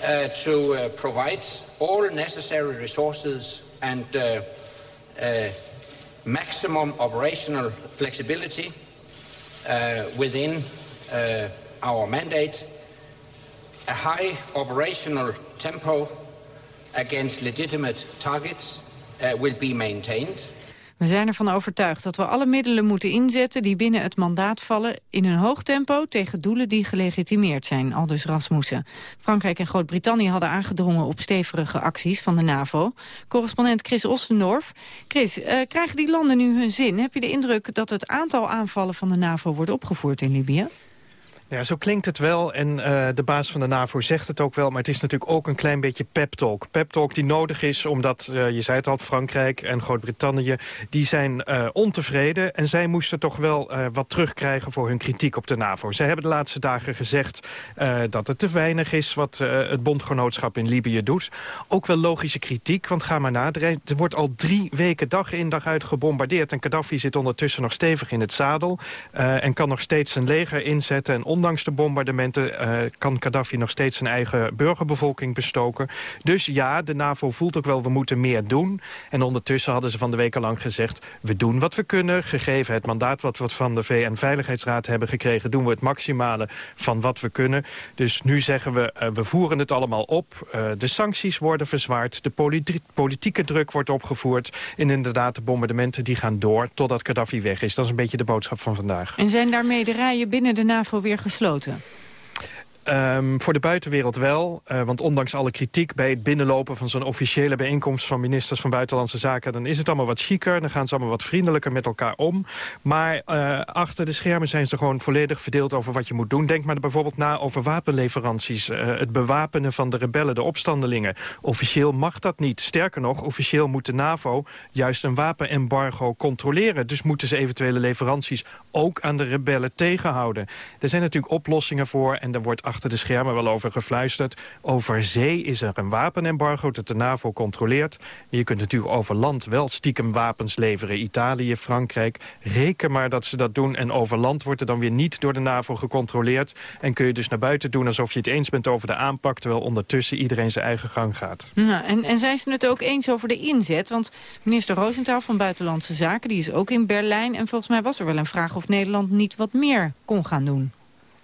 uh, to uh, provide all necessary resources and uh, uh maximum operational flexibility uh, within uh, our mandate a high operational tempo against legitimate targets uh, will be maintained. We zijn ervan overtuigd dat we alle middelen moeten inzetten die binnen het mandaat vallen in een hoog tempo tegen doelen die gelegitimeerd zijn, aldus Rasmussen. Frankrijk en Groot-Brittannië hadden aangedrongen op stevige acties van de NAVO. Correspondent Chris Ostendorf. Chris, uh, krijgen die landen nu hun zin? Heb je de indruk dat het aantal aanvallen van de NAVO wordt opgevoerd in Libië? Ja, zo klinkt het wel en uh, de baas van de NAVO zegt het ook wel... maar het is natuurlijk ook een klein beetje pep-talk. Pep-talk die nodig is omdat, uh, je zei het al, Frankrijk en Groot-Brittannië... die zijn uh, ontevreden en zij moesten toch wel wat terugkrijgen... voor hun kritiek op de NAVO. Zij hebben de laatste dagen gezegd dat het te weinig is... wat het bondgenootschap in Libië doet. Ook wel logische kritiek, want ga maar na. Er wordt al drie weken dag in dag uit gebombardeerd... en Gaddafi zit ondertussen nog stevig in het zadel... en kan nog steeds zijn leger inzetten... en ondanks de bombardementen uh, kan Gaddafi nog steeds zijn eigen burgerbevolking bestoken. Dus ja, de NAVO voelt ook wel, we moeten meer doen. En ondertussen hadden ze van de week lang gezegd... we doen wat we kunnen, gegeven het mandaat wat we van de VN-veiligheidsraad hebben gekregen... doen we het maximale van wat we kunnen. Dus nu zeggen we, uh, we voeren het allemaal op. Uh, de sancties worden verzwaard, de politi politieke druk wordt opgevoerd... en inderdaad, de bombardementen die gaan door totdat Gaddafi weg is. Dat is een beetje de boodschap van vandaag. En zijn daarmee de rijen binnen de NAVO weer gesloten? Um, voor de buitenwereld wel, uh, want ondanks alle kritiek... bij het binnenlopen van zo'n officiële bijeenkomst... van ministers van Buitenlandse Zaken... dan is het allemaal wat chiquer, dan gaan ze allemaal wat vriendelijker met elkaar om. Maar uh, achter de schermen zijn ze gewoon volledig verdeeld over wat je moet doen. Denk maar bijvoorbeeld na over wapenleveranties. Uh, het bewapenen van de rebellen, de opstandelingen. Officieel mag dat niet. Sterker nog, officieel moet de NAVO juist een wapenembargo controleren. Dus moeten ze eventuele leveranties ook aan de rebellen tegenhouden. Er zijn natuurlijk oplossingen voor en er wordt achter de schermen wel over gefluisterd. Over zee is er een wapenembargo dat de NAVO controleert. Je kunt natuurlijk over land wel stiekem wapens leveren. Italië, Frankrijk. Reken maar dat ze dat doen. En over land wordt er dan weer niet door de NAVO gecontroleerd. En kun je dus naar buiten doen alsof je het eens bent over de aanpak... terwijl ondertussen iedereen zijn eigen gang gaat. En, en zijn ze het ook eens over de inzet? Want minister Roosentaal van Buitenlandse Zaken... die is ook in Berlijn. En volgens mij was er wel een vraag of Nederland niet wat meer kon gaan doen.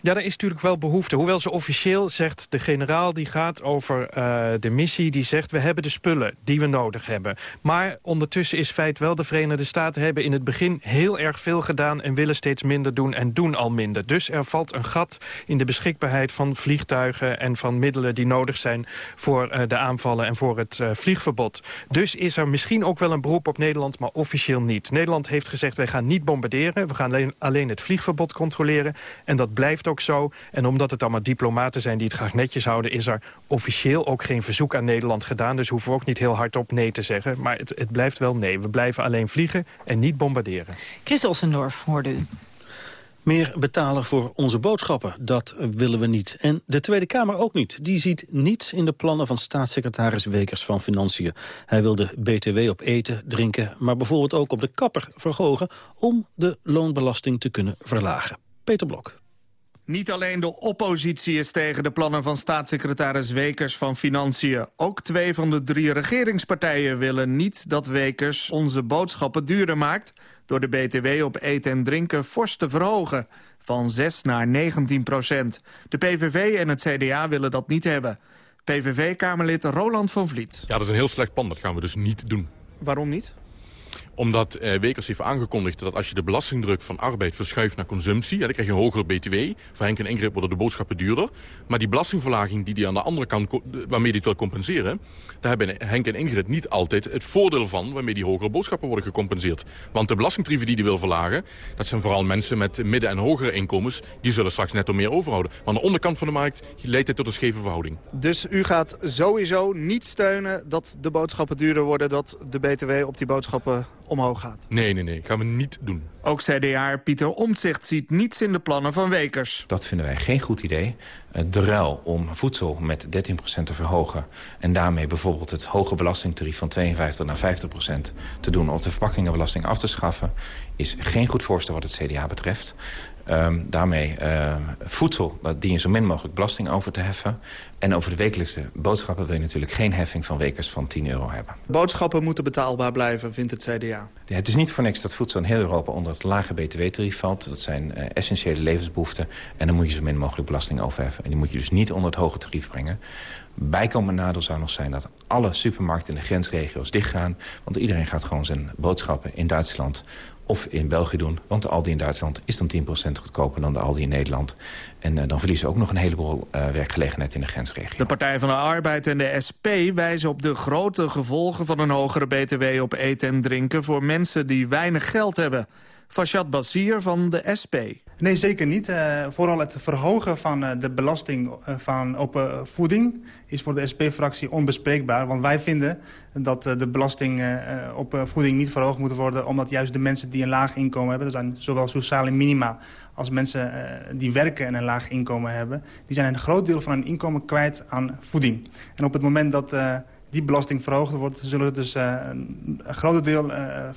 Ja, er is natuurlijk wel behoefte. Hoewel ze officieel zegt, de generaal die gaat over uh, de missie... die zegt, we hebben de spullen die we nodig hebben. Maar ondertussen is feit wel, de Verenigde Staten hebben in het begin... heel erg veel gedaan en willen steeds minder doen en doen al minder. Dus er valt een gat in de beschikbaarheid van vliegtuigen... en van middelen die nodig zijn voor uh, de aanvallen en voor het uh, vliegverbod. Dus is er misschien ook wel een beroep op Nederland, maar officieel niet. Nederland heeft gezegd, wij gaan niet bombarderen. We gaan alleen, alleen het vliegverbod controleren. En dat blijft ook zo. En omdat het allemaal diplomaten zijn die het graag netjes houden... is er officieel ook geen verzoek aan Nederland gedaan. Dus hoeven we ook niet heel hard op nee te zeggen. Maar het, het blijft wel nee. We blijven alleen vliegen en niet bombarderen. Chris Ossendorf hoorde u. Meer betalen voor onze boodschappen, dat willen we niet. En de Tweede Kamer ook niet. Die ziet niets in de plannen van staatssecretaris Wekers van Financiën. Hij wil de BTW op eten, drinken, maar bijvoorbeeld ook op de kapper verhogen... om de loonbelasting te kunnen verlagen. Peter Blok. Niet alleen de oppositie is tegen de plannen van staatssecretaris Wekers van Financiën. Ook twee van de drie regeringspartijen willen niet dat Wekers onze boodschappen duurder maakt... door de BTW op eten en drinken fors te verhogen. Van 6 naar 19 procent. De PVV en het CDA willen dat niet hebben. PVV-kamerlid Roland van Vliet. Ja, dat is een heel slecht plan. Dat gaan we dus niet doen. Waarom niet? Omdat eh, Wekers heeft aangekondigd dat als je de belastingdruk van arbeid verschuift naar consumptie... Dan krijg je een hogere btw. Voor Henk en Ingrid worden de boodschappen duurder. Maar die belastingverlaging die hij aan de andere kant, waarmee het wil compenseren... daar hebben Henk en Ingrid niet altijd het voordeel van... waarmee die hogere boodschappen worden gecompenseerd. Want de belastingtarieven die hij wil verlagen... dat zijn vooral mensen met midden- en hogere inkomens... die zullen straks netto meer overhouden. Maar aan de onderkant van de markt leidt dit tot een scheve verhouding. Dus u gaat sowieso niet steunen dat de boodschappen duurder worden... dat de btw op die boodschappen omhoog gaat? Nee, nee, nee. Gaan we niet doen. Ook CDA Pieter Omtzigt ziet niets in de plannen van Wekers. Dat vinden wij geen goed idee. Eh, de ruil om voedsel met 13% te verhogen... en daarmee bijvoorbeeld het hoge belastingtarief van 52 naar 50% te doen... of de verpakkingenbelasting af te schaffen... is geen goed voorstel wat het CDA betreft. Um, daarmee uh, voedsel, dat dien je zo min mogelijk belasting over te heffen. En over de wekelijkse boodschappen wil je natuurlijk geen heffing van wekers van 10 euro hebben. Boodschappen moeten betaalbaar blijven, vindt het CDA. Het is niet voor niks dat voedsel in heel Europa onder het lage btw-tarief valt. Dat zijn uh, essentiële levensbehoeften. En dan moet je zo min mogelijk belasting overheffen. En die moet je dus niet onder het hoge tarief brengen. Bijkomend nadeel zou nog zijn dat alle supermarkten in de grensregio's dichtgaan. Want iedereen gaat gewoon zijn boodschappen in Duitsland of in België doen. Want de Aldi in Duitsland is dan 10% goedkoper dan de Aldi in Nederland. En uh, dan verliezen we ook nog een heleboel uh, werkgelegenheid in de grensregio. De Partij van de Arbeid en de SP wijzen op de grote gevolgen... van een hogere btw op eten en drinken voor mensen die weinig geld hebben. Fashad Bassier van de SP. Nee, zeker niet. Uh, vooral het verhogen van uh, de belasting uh, van op voeding is voor de SP-fractie onbespreekbaar. Want wij vinden dat de belasting op voeding niet verhoogd moet worden... omdat juist de mensen die een laag inkomen hebben... dat zijn zowel sociale minima als mensen die werken en een laag inkomen hebben... die zijn een groot deel van hun inkomen kwijt aan voeding. En op het moment dat die belasting verhoogd wordt... zullen we dus uh, een groot deel uh,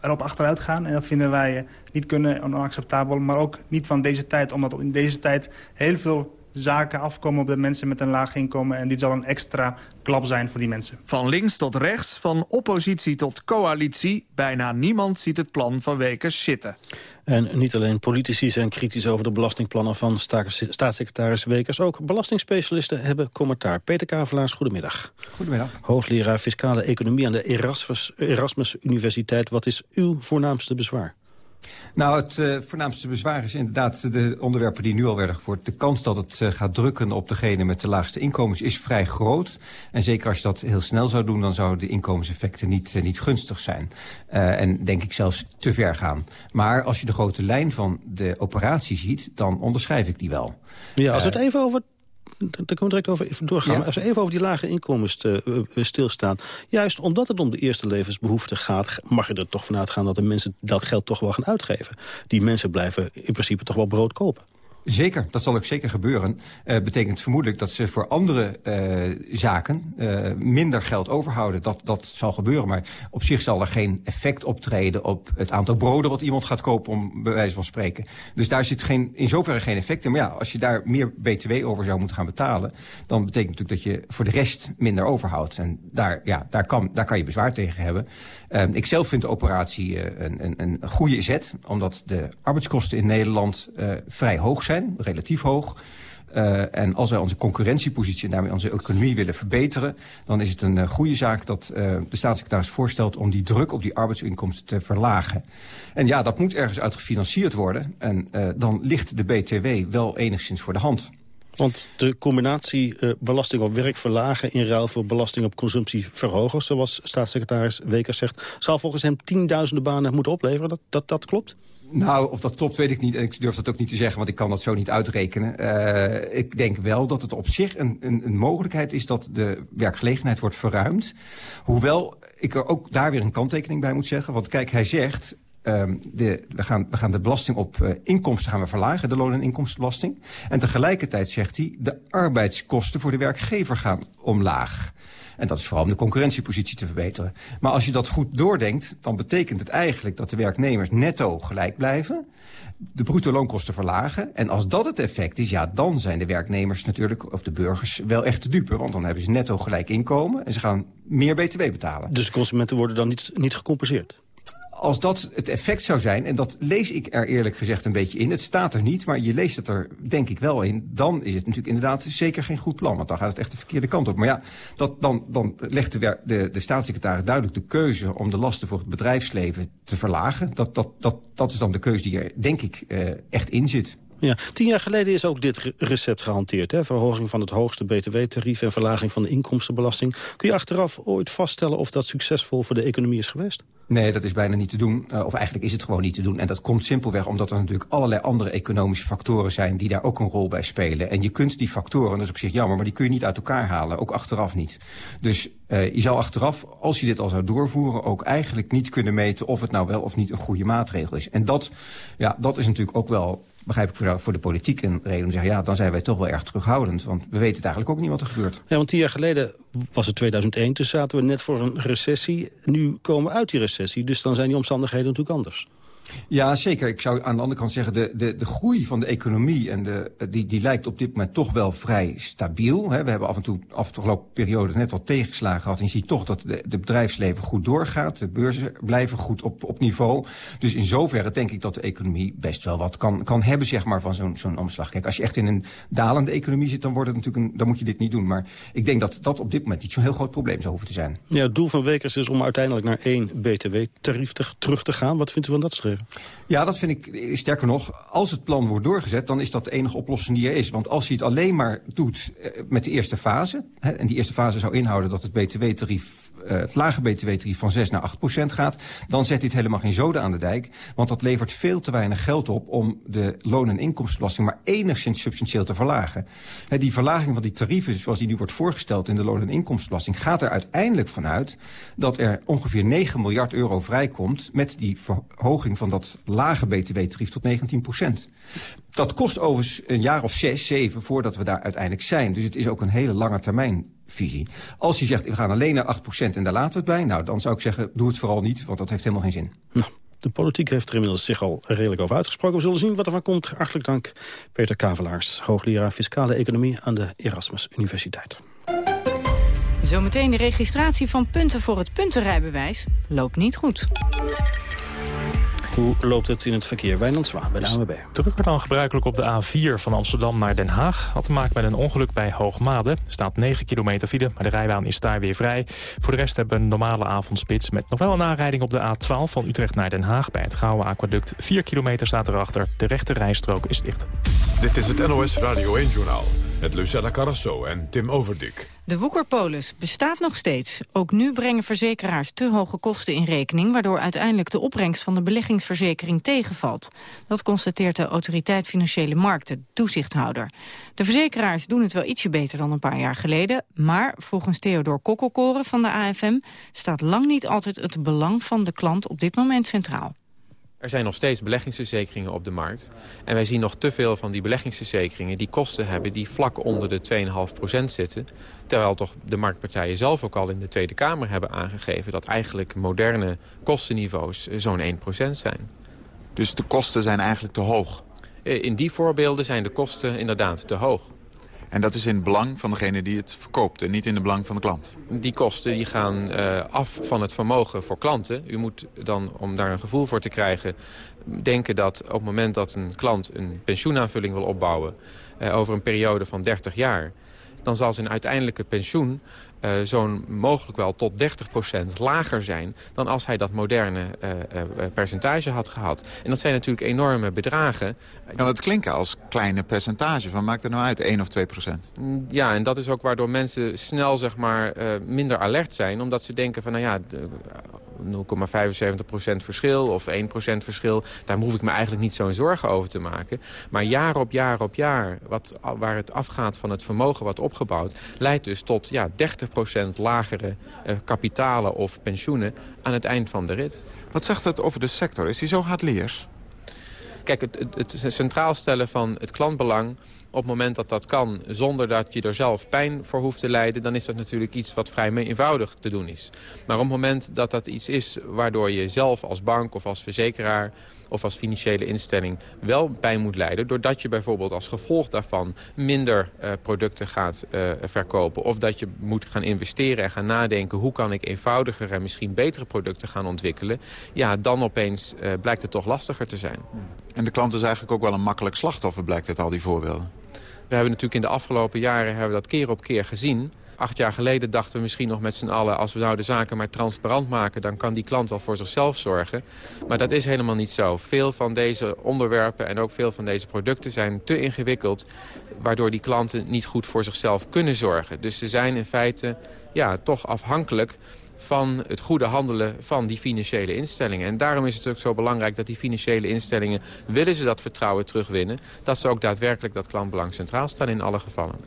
erop achteruit gaan. En dat vinden wij niet kunnen onacceptabel. Maar ook niet van deze tijd, omdat in deze tijd heel veel zaken afkomen op de mensen met een laag inkomen. En dit zal een extra klap zijn voor die mensen. Van links tot rechts, van oppositie tot coalitie... bijna niemand ziet het plan van Wekers zitten. En niet alleen politici zijn kritisch over de belastingplannen van staatssecretaris Wekers. Ook belastingspecialisten hebben commentaar. Peter Kavelaars, goedemiddag. Goedemiddag. Hoogleraar Fiscale Economie aan de Erasmus, Erasmus Universiteit. Wat is uw voornaamste bezwaar? Nou, het uh, voornaamste bezwaar is inderdaad de onderwerpen die nu al werden gevoerd. De kans dat het uh, gaat drukken op degene met de laagste inkomens is vrij groot. En zeker als je dat heel snel zou doen, dan zouden de inkomenseffecten niet, uh, niet gunstig zijn. en denk ik zelfs te ver gaan. Maar als je de grote lijn van de operatie ziet, dan onderschrijf ik die wel. Ja, als we het even over daar kunnen we direct over doorgaan. Ja. Als we even over die lage inkomens te, uh, stilstaan. Juist omdat het om de eerste levensbehoeften gaat... mag je er toch vanuit gaan dat de mensen dat geld toch wel gaan uitgeven. Die mensen blijven in principe toch wel brood kopen. Zeker, dat zal ook zeker gebeuren. Uh, betekent vermoedelijk dat ze voor andere uh, zaken uh, minder geld overhouden. Dat, dat zal gebeuren, maar op zich zal er geen effect optreden op het aantal broden wat iemand gaat kopen, om bij wijze van spreken. Dus daar zit geen, in zoverre geen effect in. Maar ja, als je daar meer btw over zou moeten gaan betalen, dan betekent natuurlijk dat je voor de rest minder overhoudt. En daar, ja, daar, kan, daar kan je bezwaar tegen hebben. Um, ik zelf vind de operatie een, een, een goede zet, omdat de arbeidskosten in Nederland vrij hoog zijn relatief hoog. Uh, en als wij onze concurrentiepositie en daarmee onze economie willen verbeteren... dan is het een uh, goede zaak dat uh, de staatssecretaris voorstelt... om die druk op die arbeidsinkomsten te verlagen. En ja, dat moet ergens uit gefinancierd worden. En dan ligt de BTW wel enigszins voor de hand. Want de combinatie belasting op werk verlagen... in ruil voor belasting op consumptie verhogen... zoals staatssecretaris Wekers zegt... zal volgens hem tienduizenden banen moeten opleveren. Dat, dat, dat klopt? Nou, of dat klopt weet ik niet. En ik durf dat ook niet te zeggen, want ik kan dat zo niet uitrekenen. Uh, ik denk wel dat het op zich een, een, een mogelijkheid is dat de werkgelegenheid wordt verruimd. Hoewel ik er ook daar weer een kanttekening bij moet zeggen. Want kijk, hij zegt... Um, de, we, gaan, we gaan de belasting op uh, inkomsten gaan we verlagen, de loon- en inkomstenbelasting. En tegelijkertijd zegt hij, de arbeidskosten voor de werkgever gaan omlaag. En dat is vooral om de concurrentiepositie te verbeteren. Maar als je dat goed doordenkt, dan betekent het eigenlijk dat de werknemers netto gelijk blijven de bruto loonkosten verlagen. En als dat het effect is, ja, dan zijn de werknemers natuurlijk, of de burgers, wel echt te dupe. Want dan hebben ze netto gelijk inkomen en ze gaan meer btw betalen. Dus consumenten worden dan niet, niet gecompenseerd? Als dat het effect zou zijn, en dat lees ik er eerlijk gezegd een beetje in... het staat er niet, maar je leest het er denk ik wel in... dan is het natuurlijk inderdaad zeker geen goed plan. Want dan gaat het echt de verkeerde kant op. Maar ja, dat, dan, dan legt de, de, de staatssecretaris duidelijk de keuze... om de lasten voor het bedrijfsleven te verlagen. Dat, dat, dat, dat is dan de keuze die er, denk ik, uh, echt in zit. Ja, tien jaar geleden is ook dit recept gehanteerd. Hè? Verhoging van het hoogste btw-tarief en verlaging van de inkomstenbelasting. Kun je achteraf ooit vaststellen of dat succesvol voor de economie is geweest? Nee, dat is bijna niet te doen. Uh, of eigenlijk is het gewoon niet te doen. En dat komt simpelweg omdat er natuurlijk allerlei andere economische factoren zijn... die daar ook een rol bij spelen. En je kunt die factoren, dat is op zich jammer... maar die kun je niet uit elkaar halen, ook achteraf niet. Dus uh, je zou achteraf, als je dit al zou doorvoeren... ook eigenlijk niet kunnen meten of het nou wel of niet een goede maatregel is. En dat, ja, dat is natuurlijk ook wel begrijp ik voor de, voor de politiek een reden om te zeggen... ja, dan zijn wij toch wel erg terughoudend. Want we weten eigenlijk ook niet wat er gebeurt. Ja, want tien jaar geleden was het 2001, dus zaten we net voor een recessie. Nu komen we uit die recessie, dus dan zijn die omstandigheden natuurlijk anders. Ja, zeker. Ik zou aan de andere kant zeggen, de, de, de groei van de economie... En de, die, die lijkt op dit moment toch wel vrij stabiel. Hè. We hebben af en toe afgelopen periode net wat tegenslagen gehad... en je ziet toch dat de, de bedrijfsleven goed doorgaat. De beurzen blijven goed op, op niveau. Dus in zoverre denk ik dat de economie best wel wat kan, kan hebben zeg maar, van zo'n zo'n omslag. Kijk, als je echt in een dalende economie zit, dan, wordt het natuurlijk een, dan moet je dit niet doen. Maar ik denk dat dat op dit moment niet zo'n heel groot probleem zou hoeven te zijn. Ja, het doel van Wekers is om uiteindelijk naar één btw-tarief terug te gaan. Wat vindt u van dat Ja, dat vind ik, sterker nog, als het plan wordt doorgezet... dan is dat de enige oplossing die er is. Want als je het alleen maar doet eh, met de eerste fase... Hè, en die eerste fase zou inhouden dat het btw-tarief uh, het lage btw-tarief van 6 naar 8 procent gaat... dan zet dit helemaal geen zoden aan de dijk. Want dat levert veel te weinig geld op om de loon- en inkomstenbelasting... maar enigszins substantieel te verlagen. Die verlaging van die tarieven zoals die nu wordt voorgesteld... in de loon- en inkomstenbelasting gaat er uiteindelijk vanuit... dat er ongeveer 9 miljard euro vrijkomt... met die verhoging van dat lage btw-tarief tot 19 procent. Dat kost overigens een jaar of zes, zeven voordat we daar uiteindelijk zijn. Dus het is ook een hele lange termijn visie. Als je zegt, we gaan alleen naar 8% en daar laten we het bij... nou, dan zou ik zeggen, doe het vooral niet, want dat heeft helemaal geen zin. Nou, de politiek heeft er inmiddels zich al redelijk over uitgesproken. We zullen zien wat er van komt. Hartelijk dank, Peter Kavelaars, hoogleraar Fiscale Economie aan de Erasmus Universiteit. Zometeen de registratie van punten voor het puntenrijbewijs loopt niet goed. Hoe loopt het in het verkeer? Wijnand Zwaan bij de ANWB. Drukker dan gebruikelijk op de A4 van Amsterdam naar Den Haag. Had te maken met een ongeluk bij Hoogmade. Er staat 9 kilometer file, maar de rijbaan is daar weer vrij. Voor de rest hebben we een normale avondspits... met nog wel een aanrijding op de A12 van Utrecht naar Den Haag... bij het Gouwe Aquaduct. 4 kilometer staat erachter. De rechte rijstrook is dicht. Dit is het NOS Radio 1-journaal met Lucella Carrasso en Tim Overdik. De Woekerpolis bestaat nog steeds. Ook nu brengen verzekeraars te hoge kosten in rekening... waardoor uiteindelijk de opbrengst van de beleggingsverzekering tegenvalt. Dat constateert de Autoriteit Financiële Markten, toezichthouder. De verzekeraars doen het wel ietsje beter dan een paar jaar geleden... maar volgens Theodor Kokkelkoren van de AFM... staat lang niet altijd het belang van de klant op dit moment centraal. Er zijn nog steeds beleggingsverzekeringen op de markt. En wij zien nog te veel van die beleggingsverzekeringen die kosten hebben... die vlak onder de 2,5% zitten. Terwijl toch de marktpartijen zelf ook al in de Tweede Kamer hebben aangegeven... dat eigenlijk moderne kostenniveaus zo'n 1% zijn. Dus de kosten zijn eigenlijk te hoog? Eh, in die voorbeelden zijn de kosten inderdaad te hoog. En dat is in het belang van degene die het verkoopt en niet in het belang van de klant? Die kosten die gaan uh, af van het vermogen voor klanten. U moet dan, om daar een gevoel voor te krijgen, denken dat op het moment dat een klant een pensioenaanvulling wil opbouwen... Uh, over een periode van 30 jaar, dan zal zijn uiteindelijke pensioen uh, zo'n mogelijk wel tot 30% lager zijn... dan als hij dat moderne uh, uh, percentage had gehad. En dat zijn natuurlijk enorme bedragen. Ja, dat klinken als kleine percentages. Wat maakt er nou uit, 1 of 2%? Mm, ja, en dat is ook waardoor mensen snel zeg maar, minder alert zijn. Omdat ze denken van, nou ja... 0,75% verschil of 1% verschil. Daar hoef ik me eigenlijk niet zo'n zorgen over te maken. Maar jaar op jaar op jaar, wat, waar het afgaat van het vermogen wat opgebouwd... leidt dus tot ja, 30% lagere uh, kapitalen of pensioenen aan het eind van de rit. Wat zegt het over de sector? Is die zo hardleers? Kijk, het, het, het centraal stellen van het klantbelang het moment dat dat kan, zonder dat je er zelf pijn voor hoeft te lijden... dan is dat natuurlijk iets wat vrij eenvoudig te doen is. Maar op het moment dat dat iets is waardoor je zelf als bank of als verzekeraar of als financiële instelling wel pijn moet lijden... doordat je bijvoorbeeld als gevolg daarvan minder uh, producten gaat uh, verkopen... of dat je moet gaan investeren en gaan nadenken... hoe kan ik eenvoudiger en misschien betere producten gaan ontwikkelen... ja, dan opeens uh, blijkt het toch lastiger te zijn. En de klant is eigenlijk ook wel een makkelijk slachtoffer, blijkt uit al die voorbeelden. We hebben natuurlijk in de afgelopen jaren hebben dat keer op keer gezien... Acht jaar geleden dachten we misschien nog met z'n allen... als we nou de zaken maar transparant maken... dan kan die klant wel voor zichzelf zorgen. Maar dat is helemaal niet zo. Veel van deze onderwerpen en ook veel van deze producten zijn te ingewikkeld... waardoor die klanten niet goed voor zichzelf kunnen zorgen. Dus ze zijn in feite ja, toch afhankelijk van het goede handelen van die financiële instellingen. En daarom is het ook zo belangrijk dat die financiële instellingen... willen ze dat vertrouwen terugwinnen... dat ze ook daadwerkelijk dat klantbelang centraal staan in alle gevallen.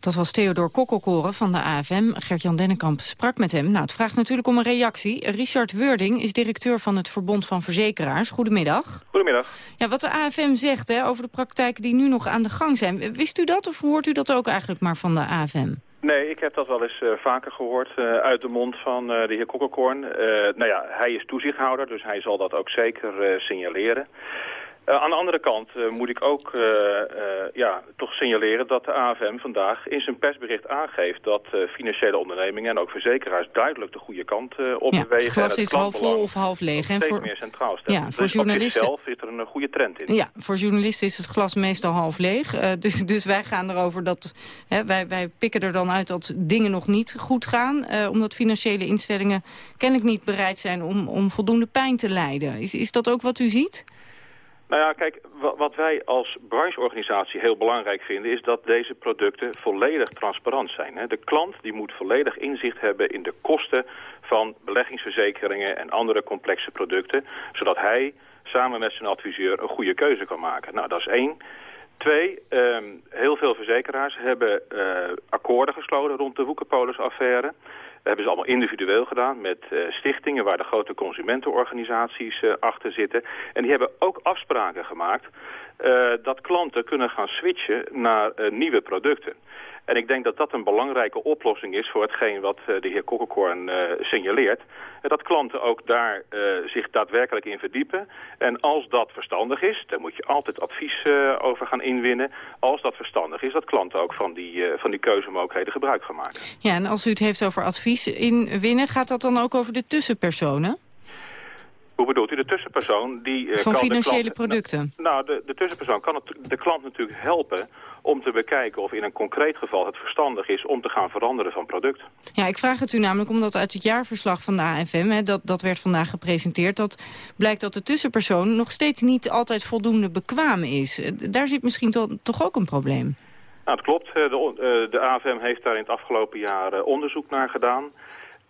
Dat was Theodor Kokkelkoren van de AFM. Gert-Jan Dennekamp sprak met hem. Nou, het vraagt natuurlijk om een reactie. Richard Wording is directeur van het Verbond van Verzekeraars. Goedemiddag. Goedemiddag. Ja, wat de AFM zegt hè, over de praktijken die nu nog aan de gang zijn. Wist u dat of hoort u dat ook eigenlijk maar van de AFM? Nee, ik heb dat wel eens uh, vaker gehoord uh, uit de mond van uh, de heer Kokkelkorn. nou ja, hij is toezichthouder, dus hij zal dat ook zeker signaleren. Uh, aan de andere kant uh, moet ik ook uh, ja, toch signaleren dat de AFM vandaag in zijn persbericht aangeeft dat financiële ondernemingen en ook verzekeraars duidelijk de goede kant op ja, bewegen. Het glas is half vol of half leeg. En voor, meer centraal stellen. Ja, voor dus journalisten zelf zit er een goede trend in. Ja, voor journalisten is het glas meestal half leeg. dus, dus wij gaan erover dat hè, wij, wij pikken er dan uit dat dingen nog niet goed gaan, omdat financiële instellingen kennelijk niet bereid zijn om, om voldoende pijn te lijden. Is, is dat ook wat u ziet? Nou ja, kijk, wat wij als brancheorganisatie heel belangrijk vinden... is dat deze producten volledig transparant zijn. De klant die moet volledig inzicht hebben in de kosten van beleggingsverzekeringen... en andere complexe producten, zodat hij samen met zijn adviseur een goede keuze kan maken. Nou, dat is één. Twee, um, heel veel verzekeraars hebben uh, akkoorden gesloten rond de Woekerpolis-affaire. Dat hebben ze allemaal individueel gedaan met uh, stichtingen waar de grote consumentenorganisaties uh, achter zitten. En die hebben ook afspraken gemaakt dat klanten kunnen gaan switchen naar nieuwe producten. En ik denk dat dat een belangrijke oplossing is voor hetgeen wat uh, de heer Kokkelkorn uh, signaleert. Uh, dat klanten ook daar zich daadwerkelijk in verdiepen. En als dat verstandig is, daar moet je altijd advies over gaan inwinnen. Als dat verstandig is, dat klanten ook van die, van die keuzemogelijkheden gebruik gaan maken. Ja, en als u het heeft over advies inwinnen, gaat dat dan ook over de tussenpersonen? Hoe bedoelt u? De tussenpersoon die... Van kan financiële de klant, producten? Nou, de, de tussenpersoon kan het, de klant natuurlijk helpen om te bekijken of in een concreet geval het verstandig is om te gaan veranderen van product. Ja, ik vraag het u namelijk omdat uit het jaarverslag van de AFM, hè, dat, dat werd vandaag gepresenteerd, dat blijkt dat de tussenpersoon nog steeds niet altijd voldoende bekwaam is. Daar zit misschien to toch ook een probleem? Nou, het klopt. De, de AFM heeft daar in het afgelopen jaar onderzoek naar gedaan.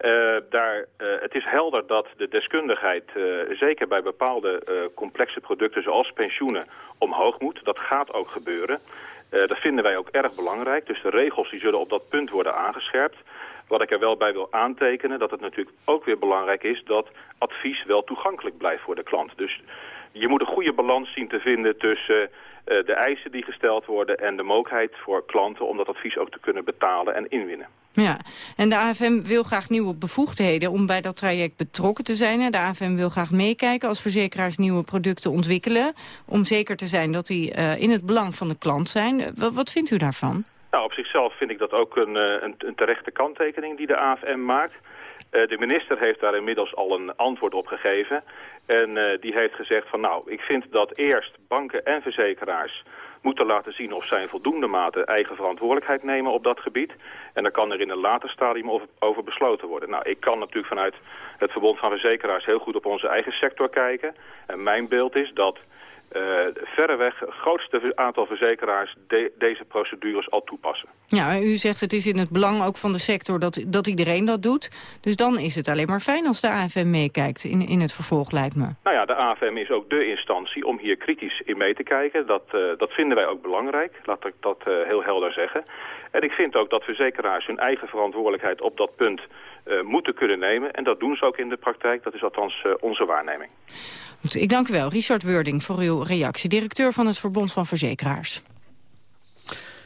Uh, daar, uh, het is helder dat de deskundigheid, uh, zeker bij bepaalde complexe producten zoals pensioenen, omhoog moet. Dat gaat ook gebeuren. Dat vinden wij ook erg belangrijk. Dus de regels die zullen op dat punt worden aangescherpt. Wat ik er wel bij wil aantekenen, dat het natuurlijk ook weer belangrijk is dat advies wel toegankelijk blijft voor de klant. Dus je moet een goede balans zien te vinden tussen de eisen die gesteld worden en de mogelijkheid voor klanten om dat advies ook te kunnen betalen en inwinnen. Ja, en de AFM wil graag nieuwe bevoegdheden om bij dat traject betrokken te zijn. De AFM wil graag meekijken als verzekeraars nieuwe producten ontwikkelen... om zeker te zijn dat die uh, in het belang van de klant zijn. Wat, wat vindt u daarvan? Nou, op zichzelf vind ik dat ook een, een, een terechte kanttekening die de AFM maakt. Uh, de minister heeft daar inmiddels al een antwoord op gegeven. En uh, die heeft gezegd van nou, ik vind dat eerst banken en verzekeraars moeten laten zien of zij in voldoende mate eigen verantwoordelijkheid nemen op dat gebied. En dan kan er in een later stadium over besloten worden. Nou, ik kan natuurlijk vanuit het Verbond van Verzekeraars heel goed op onze eigen sector kijken. En mijn beeld is dat uh, verreweg het grootste aantal verzekeraars de, deze procedures al toepassen. Ja, u zegt het is in het belang ook van de sector dat, dat iedereen dat doet. Dus dan is het alleen maar fijn als de AFM meekijkt in, in het vervolg, lijkt me. Nou ja, de AFM is ook de instantie om hier kritisch in mee te kijken. Dat, uh, dat vinden wij ook belangrijk, laat ik dat uh, heel helder zeggen. En ik vind ook dat verzekeraars hun eigen verantwoordelijkheid op dat punt moeten kunnen nemen. En dat doen ze ook in de praktijk. Dat is althans uh, onze waarneming. Goed, ik dank u wel, Richard Wording, voor uw reactie. Directeur van het Verbond van Verzekeraars.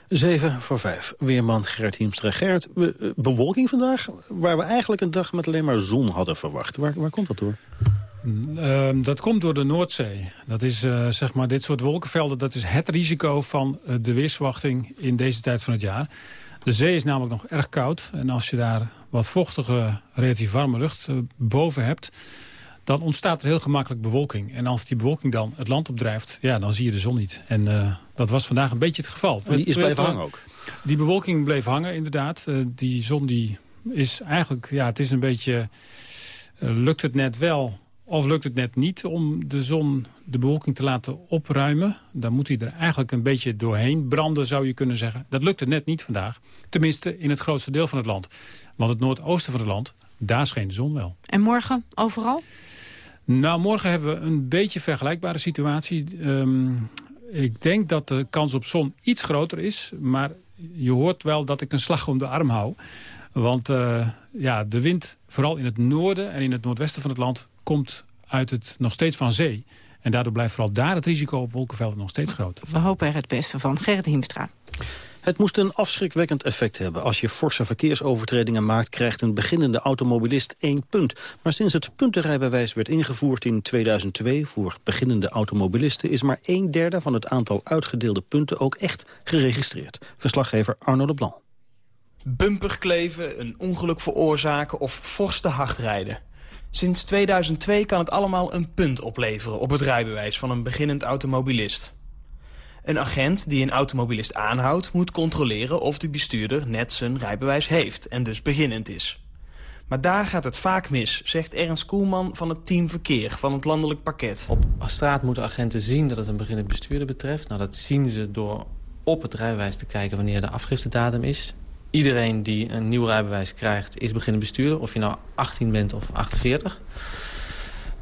7 voor 5. Weerman Gerrit Hiemstra. Gerrit, bewolking vandaag, waar we eigenlijk een dag met alleen maar zon hadden verwacht. Waar, waar komt dat door? Uh, dat komt door de Noordzee. Dat is, uh, zeg maar, dit soort wolkenvelden, dat is het risico van uh, de weersverwachting in deze tijd van het jaar. De zee is namelijk nog erg koud. En als je daar wat vochtige, relatief warme lucht uh, boven hebt... dan ontstaat er heel gemakkelijk bewolking. En als die bewolking dan het land opdrijft, ja, dan zie je de zon niet. En uh, dat was vandaag een beetje het geval. En die is blijven hangen ook? Die bewolking bleef hangen, inderdaad. Uh, die zon die is eigenlijk, ja, het is een beetje... lukt het net wel of lukt het net niet om de zon de bewolking te laten opruimen? Dan moet hij er eigenlijk een beetje doorheen branden, zou je kunnen zeggen. Dat lukt het net niet vandaag. Tenminste, in het grootste deel van het land. Want het noordoosten van het land, daar scheen de zon wel. En morgen overal? Nou, morgen hebben we een beetje vergelijkbare situatie. Um, ik denk dat de kans op zon iets groter is. Maar je hoort wel dat ik een slag om de arm hou. Want uh, ja, de wind, vooral in het noorden en in het noordwesten van het land komt uit het nog steeds van zee. En daardoor blijft vooral daar het risico op wolkenvelden nog steeds groot. We hopen er het beste van. Gerrit Hiemstra. Het moest een afschrikwekkend effect hebben. Als je forse verkeersovertredingen maakt... krijgt een beginnende automobilist één punt. Maar sinds het puntenrijbewijs werd ingevoerd in 2002... voor beginnende automobilisten... is maar een derde van het aantal uitgedeelde punten ook echt geregistreerd. Verslaggever Arno de Blanc. Bumper kleven, een ongeluk veroorzaken of fors te hard rijden. Sinds 2002 kan het allemaal een punt opleveren op het rijbewijs van een beginnend automobilist. Een agent die een automobilist aanhoudt moet controleren of de bestuurder net zijn rijbewijs heeft en dus beginnend is. Maar daar gaat het vaak mis, zegt Ernst Koelman van het team Verkeer van het landelijk pakket. Op straat moeten agenten zien dat het een beginnend bestuurder betreft. Nou, dat zien ze door op het rijbewijs te kijken wanneer de afgiftedatum is iedereen die een nieuw rijbewijs krijgt is beginnen besturen. Of je nou 18 bent of 48.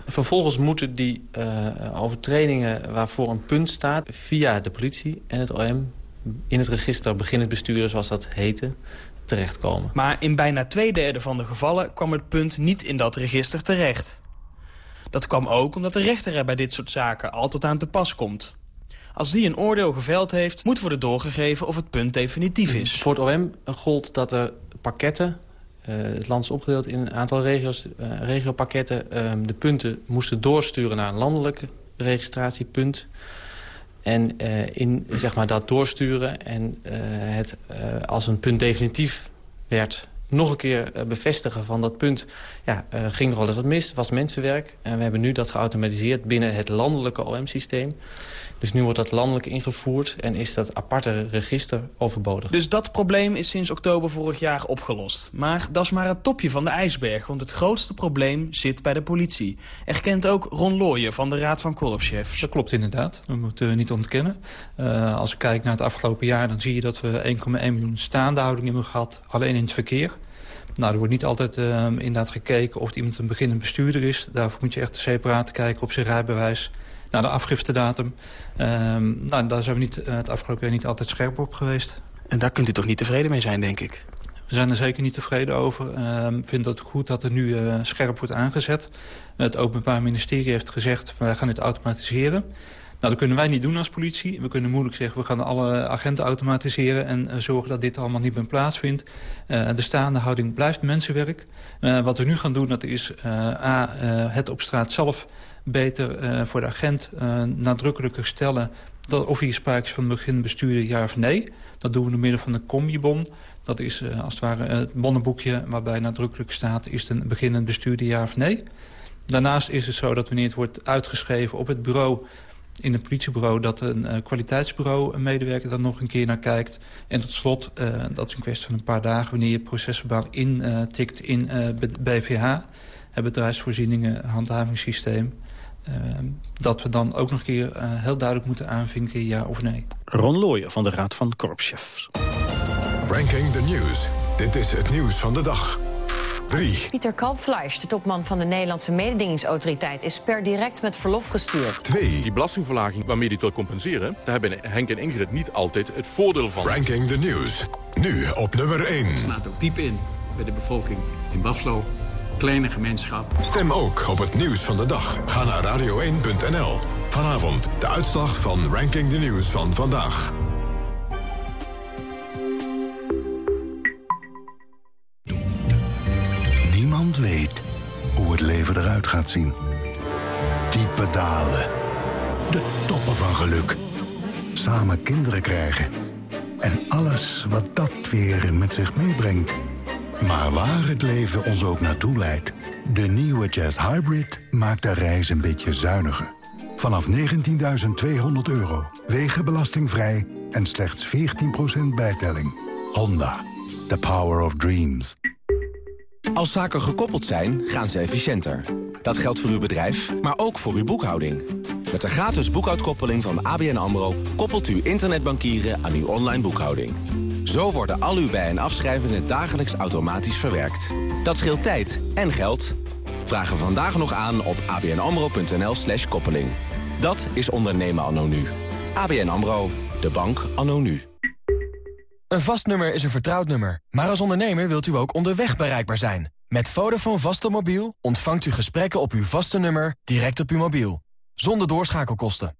Vervolgens moeten die uh, overtredingen waarvoor een punt staat... via de politie en het OM in het register beginnend besturen, zoals dat heette, terechtkomen. Maar in bijna twee derde van de gevallen kwam het punt niet in dat register terecht. Dat kwam ook omdat de rechter er bij dit soort zaken altijd aan te pas komt. Als die een oordeel geveld heeft, moet worden doorgegeven of het punt definitief is. Voor het OM gold dat er pakketten, uh, het land is opgedeeld in een aantal regio's, uh, regiopakketten, uh, de punten moesten doorsturen naar een landelijke registratiepunt. En uh, in zeg maar, dat doorsturen en het als een punt definitief werd nog een keer bevestigen van dat punt... Ja, ging er al eens wat mis, was mensenwerk. En we hebben nu dat geautomatiseerd binnen het landelijke OM-systeem. Dus nu wordt dat landelijk ingevoerd en is dat aparte register overbodig. Dus dat probleem is sinds oktober vorig jaar opgelost. Maar dat is maar het topje van de ijsberg, want het grootste probleem zit bij de politie. Erkent ook Ron Looyen van de Raad van Korpschefs. Dat klopt inderdaad, dat moeten we niet ontkennen. Uh, als ik kijk naar het afgelopen jaar, dan zie je dat we 1,1 miljoen staande houdingen hebben gehad, alleen in het verkeer. Nou, er wordt niet altijd uh, inderdaad gekeken of iemand een beginnend bestuurder is. Daarvoor moet je echt separaat kijken op zijn rijbewijs naar de afgiftedatum. Um, nou, daar zijn we niet, uh, het afgelopen jaar niet altijd scherp op geweest. En daar kunt u toch niet tevreden mee zijn, denk ik? We zijn er zeker niet tevreden over. Ik uh, vind het goed dat er nu uh, scherp wordt aangezet. Het Openbaar Ministerie heeft gezegd... wij gaan dit automatiseren. Nou, dat kunnen wij niet doen als politie. We kunnen moeilijk zeggen, we gaan alle agenten automatiseren... en uh, zorgen dat dit allemaal niet meer plaatsvindt. De staande houding blijft mensenwerk. Wat we nu gaan doen, dat is A, het op straat zelf beter uh, voor de agent uh, nadrukkelijker stellen... Dat of hier sprake is van begin bestuurder ja of nee. Dat doen we door middel van de combibon. Dat is uh, als het ware het bonnenboekje waarbij nadrukkelijk staat... is het een beginnend bestuurder ja of nee. Daarnaast is het zo dat wanneer het wordt uitgeschreven op het bureau in een politiebureau... dat een kwaliteitsbureau een medewerker dan nog een keer naar kijkt. En tot slot, dat is een kwestie van een paar dagen... wanneer je procesverbaal intikt in uh, BVH... het bedrijfsvoorzieningen handhavingssysteem... Uh, dat we dan ook nog een keer uh, heel duidelijk moeten aanvinken ja of nee. Ron Looyen van de Raad van Korpschefs. Ranking the News. Dit is het nieuws van de dag. 3. Pieter Kalpfleisch, de topman van de Nederlandse mededingingsautoriteit... is per direct met verlof gestuurd. 2. Die belastingverlaging waarmee hij het wil compenseren... daar hebben Henk en Ingrid niet altijd het voordeel van. Ranking the News. Nu op nummer 1. Het slaat ook diep in bij de bevolking in Buffalo kleine gemeenschap. Stem ook op het nieuws van de dag. Ga naar radio1.nl. Vanavond de uitslag van Ranking the News van vandaag. Niemand weet hoe het leven eruit gaat zien. Diepe dalen. De toppen van geluk. Samen kinderen krijgen. En alles wat dat weer met zich meebrengt. Maar waar het leven ons ook naartoe leidt... de nieuwe Jazz Hybrid maakt de reis een beetje zuiniger. Vanaf 19.200 euro, wegenbelastingvrij en slechts 14% bijtelling. Honda, the power of dreams. Als zaken gekoppeld zijn, gaan ze efficiënter. Dat geldt voor uw bedrijf, maar ook voor uw boekhouding. Met de gratis boekhoudkoppeling van ABN AMRO... koppelt u internetbankieren aan uw online boekhouding. Zo worden al uw bij- en afschrijvingen dagelijks automatisch verwerkt. Dat scheelt tijd en geld. Vragen we vandaag nog aan op abnamro.nl slash koppeling. Dat is ondernemen anno nu. ABN AMRO, de bank anno nu. Een vast nummer is een vertrouwd nummer. Maar als ondernemer wilt u ook onderweg bereikbaar zijn. Met Vodafone vaste mobiel ontvangt u gesprekken op uw vaste nummer direct op uw mobiel. Zonder doorschakelkosten.